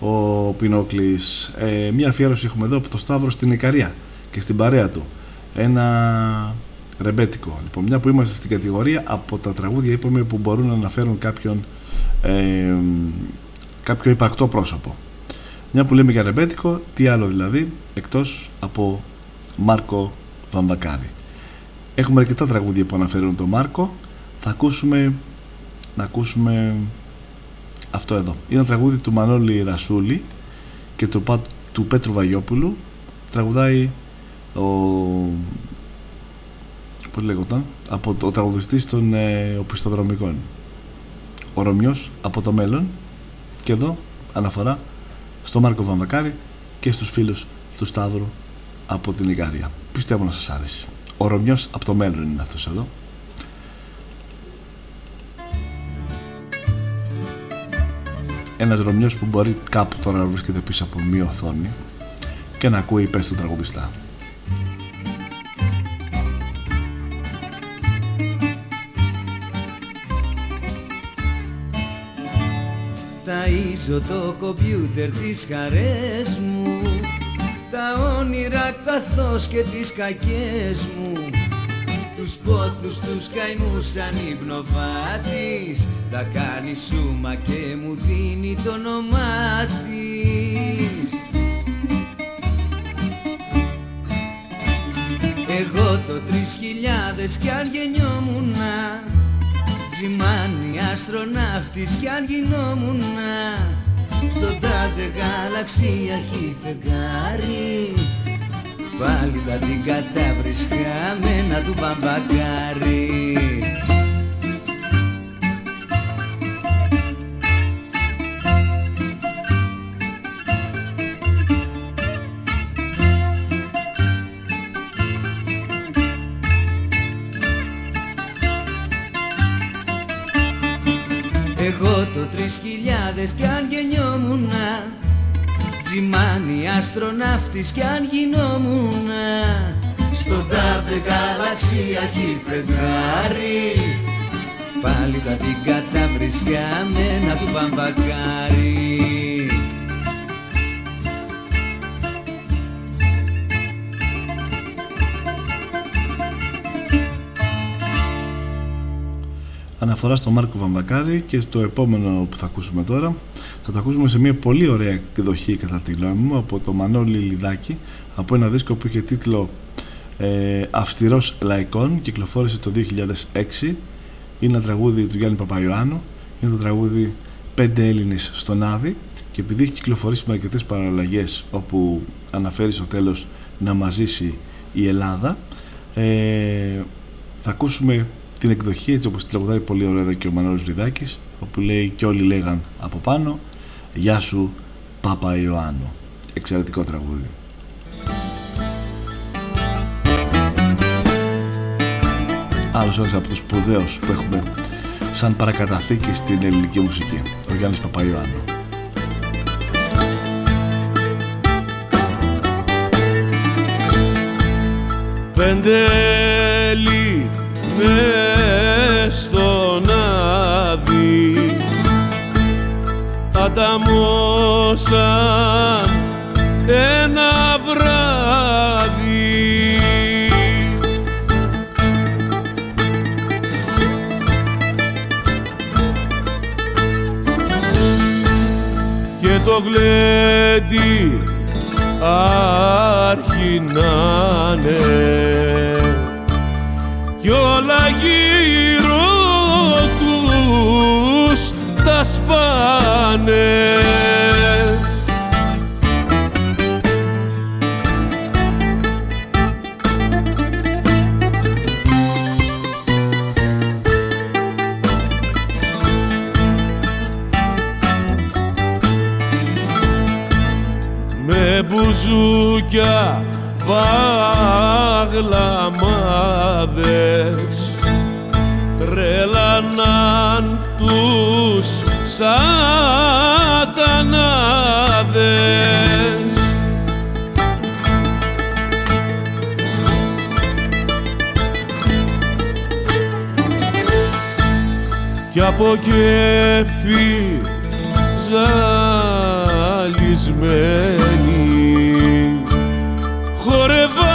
ο Πινόκλης. Ε, μια αφιέρωση έχουμε εδώ από το Σταύρο στην Ικαρία και στην παρέα του. Ένα ρεμπέτικο. Λοιπόν, μια που είμαστε στην κατηγορία από τα τραγούδια είπαμε που μπορούν να αναφέρουν κάποιον ε, κάποιο υπαρκτό πρόσωπο. Μια που λέμε για ρεμπέτικο, τι άλλο δηλαδή, εκτός από Μάρκο Βαμβακάρη. Έχουμε αρκετά τραγούδια που αναφέρουν τον Μάρκο. Θα ακούσουμε να ακούσουμε αυτό εδώ. Είναι ένα τραγούδι του Μανώλη Ρασούλη και του, Πα- του Πέτρου Βαγιόπουλου. Τραγουδάει ο... πώς λέγονταν, από το, ο τραγουδιστής των ε, οπισθοδρομικών. Ο Ρωμιός από το μέλλον και εδώ αναφορά στο Μάρκο Βαμβακάρη και στους φίλους του Σταύρου από την Ιγάρια. Πιστεύω να σας άρεσε. Ο Ρωμιός από το μέλλον είναι αυτός εδώ. Ένας Ρωμιός που μπορεί κάπου τώρα να βρίσκεται πίσω από μία οθόνη και να ακούει πες του τραγουδιστά. Ταΐζω το κομπιούτερ τις χαρές μου Τα όνειρα καθώς και τις κακές μου Τους πόθους, τους καημούς σαν υπνοβάτης. Τα κάνει σούμα και μου δίνει το όνομά της. Εγώ το τρεις χιλιάδες κι αν γεννιόμουνα Τζιμάνι αστροναύτης κι αν γινόμουνα Στον τάδε γαλαξία έχει φεγγάρι Πάλι θα την κατάβρισκα με ένα του μπαμπακάρι Εγώ το τρεις χιλιάδες κι αν γεννιόμουνα Τζιμάνι αστροναύτης κι αν γινόμουνα. Στον τάδε γαλαξία χι φεγγάρι. Πάλι θα την καταβρεις για μένα του βαμβακάρι αναφορά στο Μάρκο Βαμβακάρη και στο επόμενο που θα ακούσουμε τώρα θα το ακούσουμε σε μια πολύ ωραία εκδοχή κατά τη γνώμη μου από το Μανώλη Λιδάκη από ένα δίσκο που είχε τίτλο ε, Αυστηρός Λαϊκών κυκλοφόρησε το 2006 είναι ένα τραγούδι του Γιάννη Παπαϊωάννου είναι το τραγούδι «Πέντε Έλληνες στον Άδη και επειδή έχει κυκλοφορήσει με αρκετές παραλλαγές όπου αναφέρει στο τέλος να μαζίσει η Ελλάδα ε, θα ακούσουμε την εκδοχή έτσι όπως τη τραγουδάει πολύ ωραία εδώ και ο Μανώλης Βρυδάκης όπου λέει και όλοι λέγαν από πάνω Γεια σου Πάπα Ιωάννου. Εξαιρετικό τραγούδι. Άλλος ένας από τους σπουδαίους που έχουμε σαν παρακαταθήκη στην ελληνική μουσική. Ο Γιάννης Παπαϊωάννου Πέντε μες αταμώσαν ένα βράδυ. Και το γλέντι αρχινάνε σατανάδες. Κι από κέφι ζαλισμένοι χορεύαν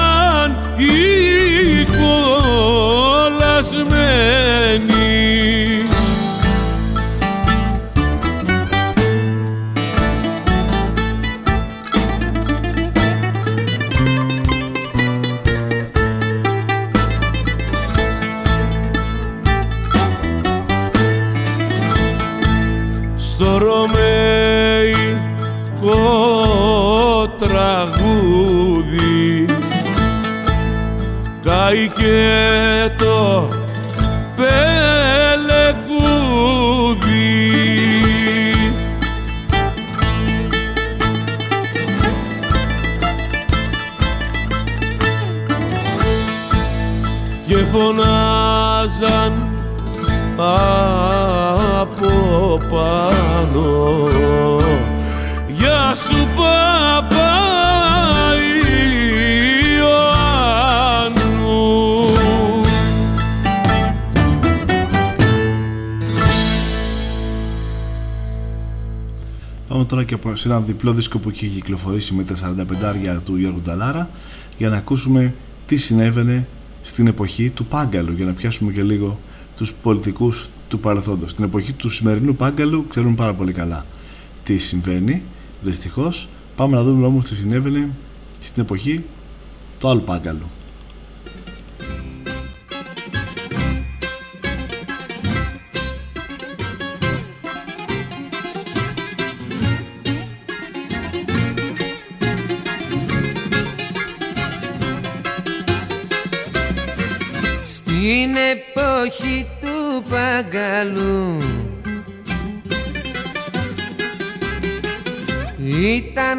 Πάμε τώρα και από- σε ένα διπλό δίσκο που έχει κυκλοφορήσει με τα 45 του Γιώργου Νταλάρα για να ακούσουμε τι συνέβαινε στην εποχή του Πάγκαλου για να πιάσουμε και λίγο τους πολιτικούς του παρελθόντος. Στην εποχή του σημερινού Πάγκαλου ξέρουν πάρα πολύ καλά τι συμβαίνει, δυστυχώς. Πάμε να δούμε όμως τι συνέβαινε στην εποχή του άλλου Πάγκαλου.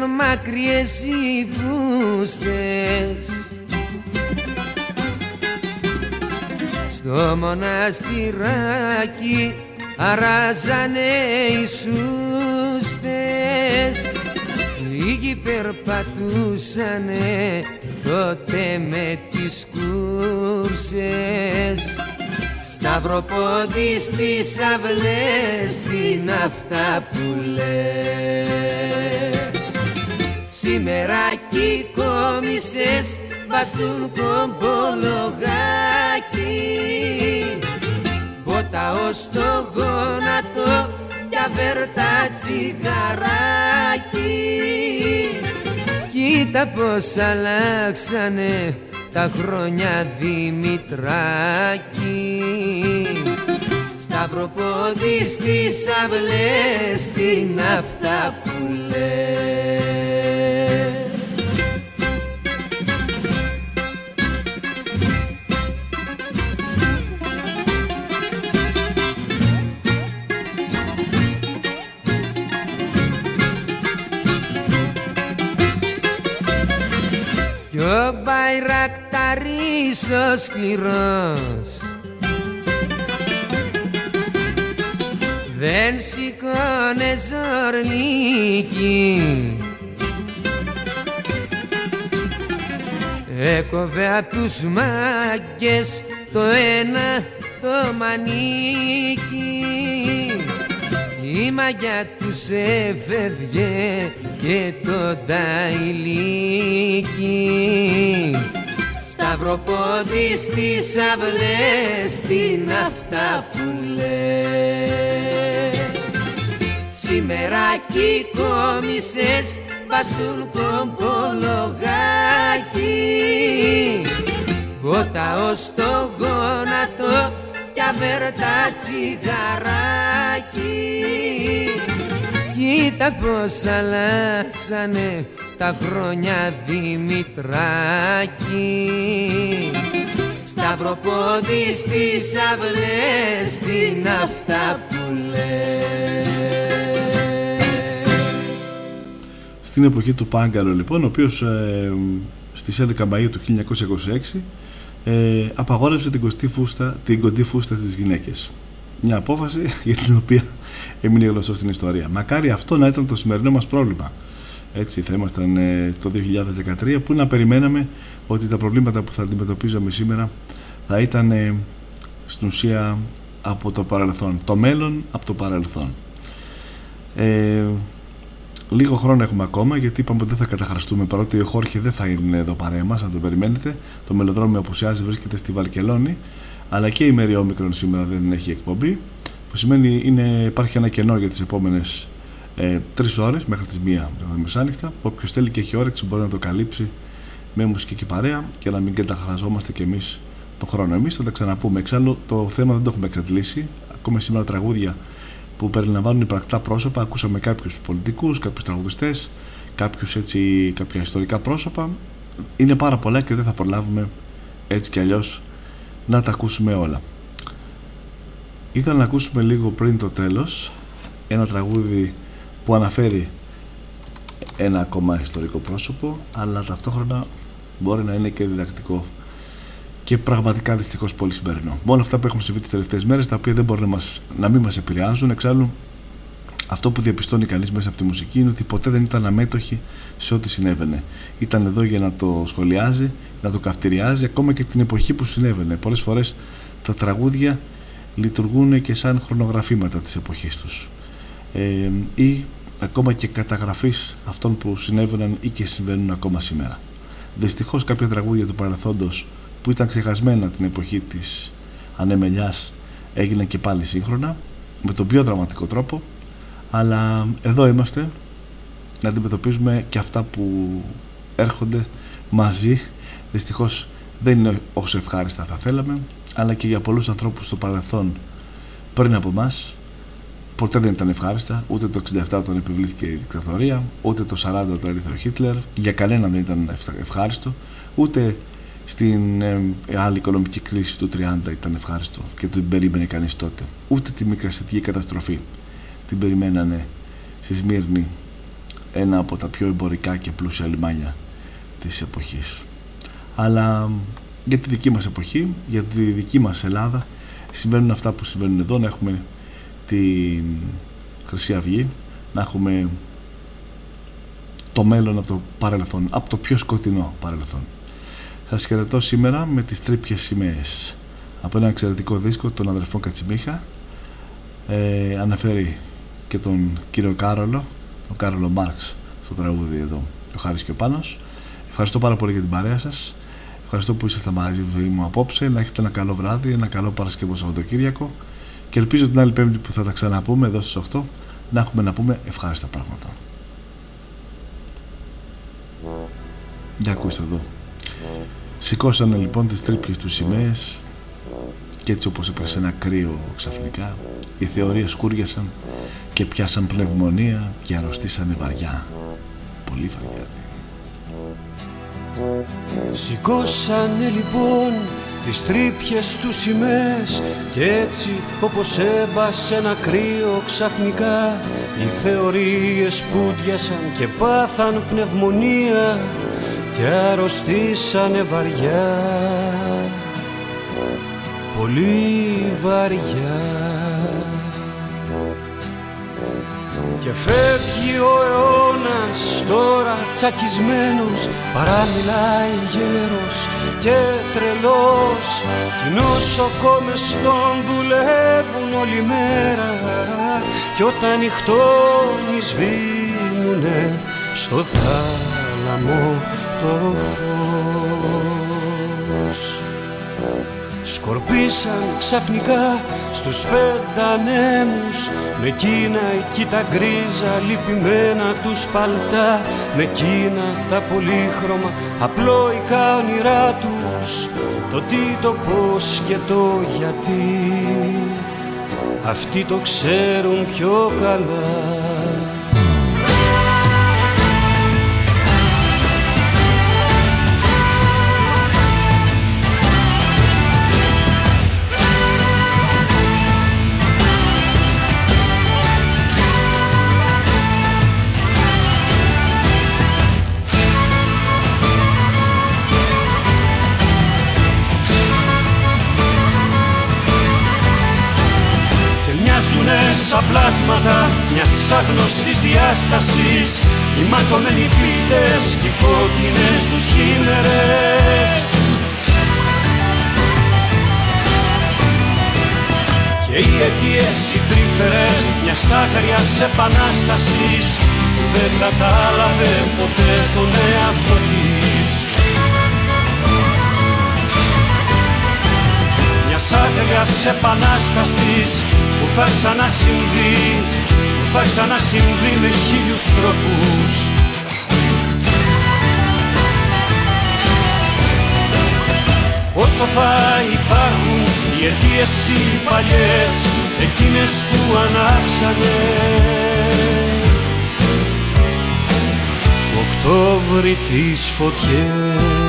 Μακριές οι φούστες. Στο μοναστηράκι αράζανε οι σούστες. Λίγοι περπατούσανε τότε με τις κούρσες. Σταυροπόδι στις αυλές την αυτά που λες Σήμερα κι κόμισες βαστούν κομπολογάκι. Μπότα ως το γόνατο κι αβέρτα τσιγαράκι. Κοίτα πως αλλάξανε τα χρόνια Δημητράκη. Σταυροπόδι στις αυλές την αυτά που λες ο Μπαϊρακταρής ο σκληρός δεν σηκώνε ζορνίκι Έκοβε απ' τους μάγκες το ένα το μανίκι η μαγιά τους έφευγε και το ταϊλίκι Σταυροπόδι στις αυλές την αυτά που λες. Σήμερα κι κόμισες βαστούν κομπολογάκι. Γότα ως το γόνατο κι αβέρτα τσιγαράκι. Κοίτα πως αλλάξανε τα χρόνια Δημητράκη. Σταυροπόδι στις αυλές την αυτά που Στην εποχή του Πάγκαλο λοιπόν, ο οποίος ε, στις 11 Μαΐου του 1926 ε, απαγόρευσε την, κοντή φούστα, την κοντή φούστα στις γυναίκες. Μια απόφαση για την οποία έμεινε γνωστό στην ιστορία. Μακάρι αυτό να ήταν το σημερινό μας πρόβλημα. Έτσι θα ήμασταν ε, το 2013 που να περιμέναμε ότι τα προβλήματα που θα αντιμετωπίζαμε σήμερα θα ήταν ε, στην ουσία από το παρελθόν. Το μέλλον από το παρελθόν. Ε, λίγο χρόνο έχουμε ακόμα γιατί είπαμε ότι δεν θα καταχραστούμε παρότι ο Χόρχε δεν θα είναι εδώ παρέα μας αν το περιμένετε. Το μελοδρόμιο απουσιάζει βρίσκεται στη Βαρκελόνη αλλά και η Μέρη Όμικρον σήμερα δεν έχει εκπομπή που σημαίνει είναι, υπάρχει ένα κενό για τις επόμενες ε, τρεις ώρες μέχρι τις μία μεσάνυχτα όποιος θέλει και έχει όρεξη μπορεί να το καλύψει με μουσική και παρέα και να μην καταχραζόμαστε κι εμείς τον χρόνο. Εμείς θα τα ξαναπούμε. Εξάλλου το θέμα δεν το έχουμε εξαντλήσει. Ακόμα σήμερα τραγούδια που περιλαμβάνουν υπαρκτά πρόσωπα. Ακούσαμε κάποιους πολιτικούς, κάποιους τραγουδιστές, κάποιους έτσι, κάποια ιστορικά πρόσωπα. Είναι πάρα πολλά και δεν θα προλάβουμε έτσι κι αλλιώς να τα ακούσουμε όλα. Ήθελα να ακούσουμε λίγο πριν το τέλος ένα τραγούδι που αναφέρει ένα ακόμα ιστορικό πρόσωπο αλλά ταυτόχρονα μπορεί να είναι και διδακτικό και πραγματικά δυστυχώς πολύ σημερινό. Μόνο αυτά που έχουν συμβεί τις τελευταίες μέρες, τα οποία δεν μπορούν να, μας, να μην μας επηρεάζουν. Εξάλλου, αυτό που διαπιστώνει κανείς μέσα από τη μουσική είναι ότι ποτέ δεν ήταν αμέτωχη σε ό,τι συνέβαινε. Ήταν εδώ για να το σχολιάζει, να το καυτηριάζει, ακόμα και την εποχή που συνέβαινε. Πολλές φορές τα τραγούδια λειτουργούν και σαν χρονογραφήματα της εποχής τους. Ε, ή ακόμα και καταγραφής αυτών που συνέβαιναν ή και συμβαίνουν ακόμα σήμερα. Δυστυχώς κάποια τραγούδια του παρελθόντος που ήταν ξεχασμένα την εποχή της ανεμελιάς έγιναν και πάλι σύγχρονα με τον πιο δραματικό τρόπο. Αλλά εδώ είμαστε να αντιμετωπίζουμε και αυτά που έρχονται μαζί. Δυστυχώς δεν είναι όσο ευχάριστα θα θέλαμε αλλά και για πολλούς ανθρώπους στο παρελθόν πριν από εμάς ποτέ δεν ήταν ευχάριστα. Ούτε το 67 όταν επιβλήθηκε η δικτατορία ούτε το 40 όταν ήρθε ο Χίτλερ. Για κανέναν δεν ήταν ευχάριστο. Ούτε στην ε, άλλη οικονομική κρίση του 30 ήταν ευχάριστο και την περίμενε κανείς τότε. Ούτε τη μικρασιατική καταστροφή την περιμένανε στη Σμύρνη ένα από τα πιο εμπορικά και πλούσια λιμάνια της εποχής. Αλλά για τη δική μας εποχή, για τη δική μας Ελλάδα συμβαίνουν αυτά που συμβαίνουν εδώ, να έχουμε την Χρυσή Αυγή να έχουμε το μέλλον από το παρελθόν, από το πιο σκοτεινό παρελθόν. Σας χαιρετώ σήμερα με τις τρίπιες σημαίες. Από ένα εξαιρετικό δίσκο των αδερφών Κατσιμίχα ε, αναφέρει και τον κύριο Κάρολο τον Κάρολο Μάρξ στο τραγούδι εδώ ο Χάρης και ο Πάνος. Ευχαριστώ πάρα πολύ για την παρέα σας. Ευχαριστώ που ήσασταν μαζί μου απόψε. Να έχετε ένα καλό βράδυ, ένα καλό Παρασκευό Σαββατοκύριακο. Και ελπίζω την άλλη Πέμπτη που θα τα ξαναπούμε εδώ στις 8 να έχουμε να πούμε ευχάριστα πράγματα. Για ακούστε εδώ. Σηκώσανε λοιπόν τις τρίπλες τους σημαίες και έτσι όπως έπρεπε ένα κρύο ξαφνικά οι θεωρίες σκούριασαν και πιάσαν πνευμονία και αρρωστήσανε βαριά. Πολύ βαριά. Σηκώσανε λοιπόν τις τρύπιες τους σημαίες και έτσι όπως έμπασε ένα κρύο ξαφνικά οι θεωρίες πούντιασαν και πάθαν πνευμονία και αρρωστήσανε βαριά. Πολύ βαριά. Και φεύγει ο αιώνας τώρα τσακισμένος παραμιλάει γέρος και τρελός. Κι νοσοκόμες τον δουλεύουν όλη μέρα κι όταν νυχτώνει σβήνουνε στο θάλαμο το φως. Σκορπίσαν ξαφνικά στους πεντανέμους. Με κίνα εκεί τα γκρίζα λυπημένα τους παλτά. Με κίνα τα πολύχρωμα απλόικα όνειρά τους. Το τι, το πώς και το γιατί. Αυτοί το ξέρουν πιο καλά πλάσματα μιας άγνωστης διάστασης. Οι ματωμένοι πίτες και οι φώτινες τους χήμερες. Και οι αιτίες οι τρίφερες μιας άγριας επανάστασης που δεν κατάλαβε ποτέ τον εαυτό της μιας άγριας επανάστασης που θα ξανασυμβεί, που θα ξανασυμβεί με χίλιους τρόπους. Όσο θα υπάρχουν οι αιτίες οι παλιές, εκείνες που ανάψανε. Οκτώβρη τις φωτιές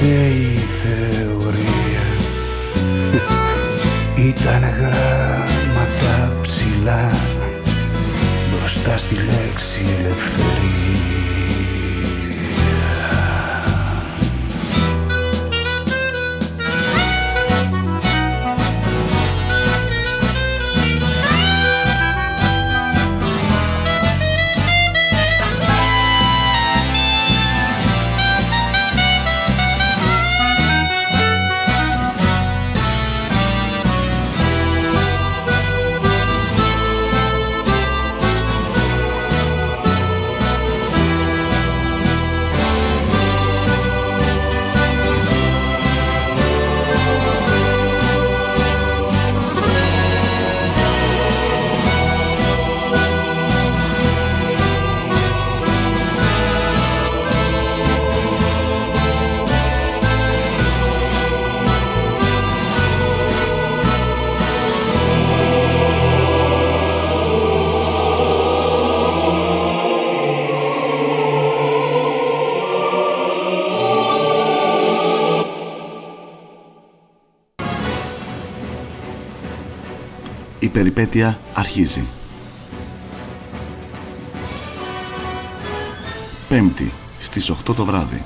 stay περιπέτεια αρχίζει. Πέμπτη στις 8 το βράδυ.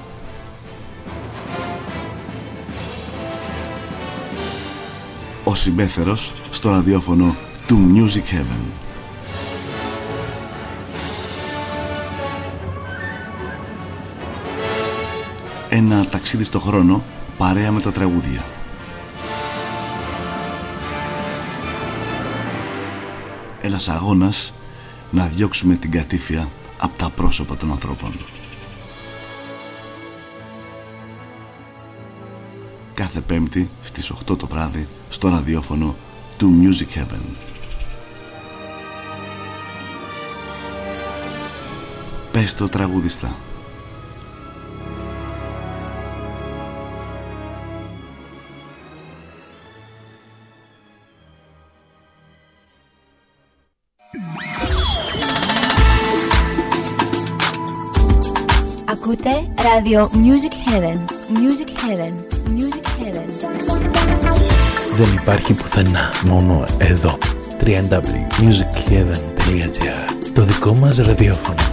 Ο συμπέθερος στο ραδιόφωνο του Music Heaven. Ένα ταξίδι στο χρόνο παρέα με τα τραγούδια. Ένας αγώνας να διώξουμε την κατήφια από τα πρόσωπα των ανθρώπων. Κάθε πέμπτη στις 8 το βράδυ στο ραδιόφωνο του Music Heaven. Πες το τραγουδιστά. Ακούτε ράδιο Music Heaven. Music Heaven. Music Heaven. Δεν υπάρχει πουθενά, μόνο εδώ. www.musicheaven.gr Το δικό μας ραδιόφωνο.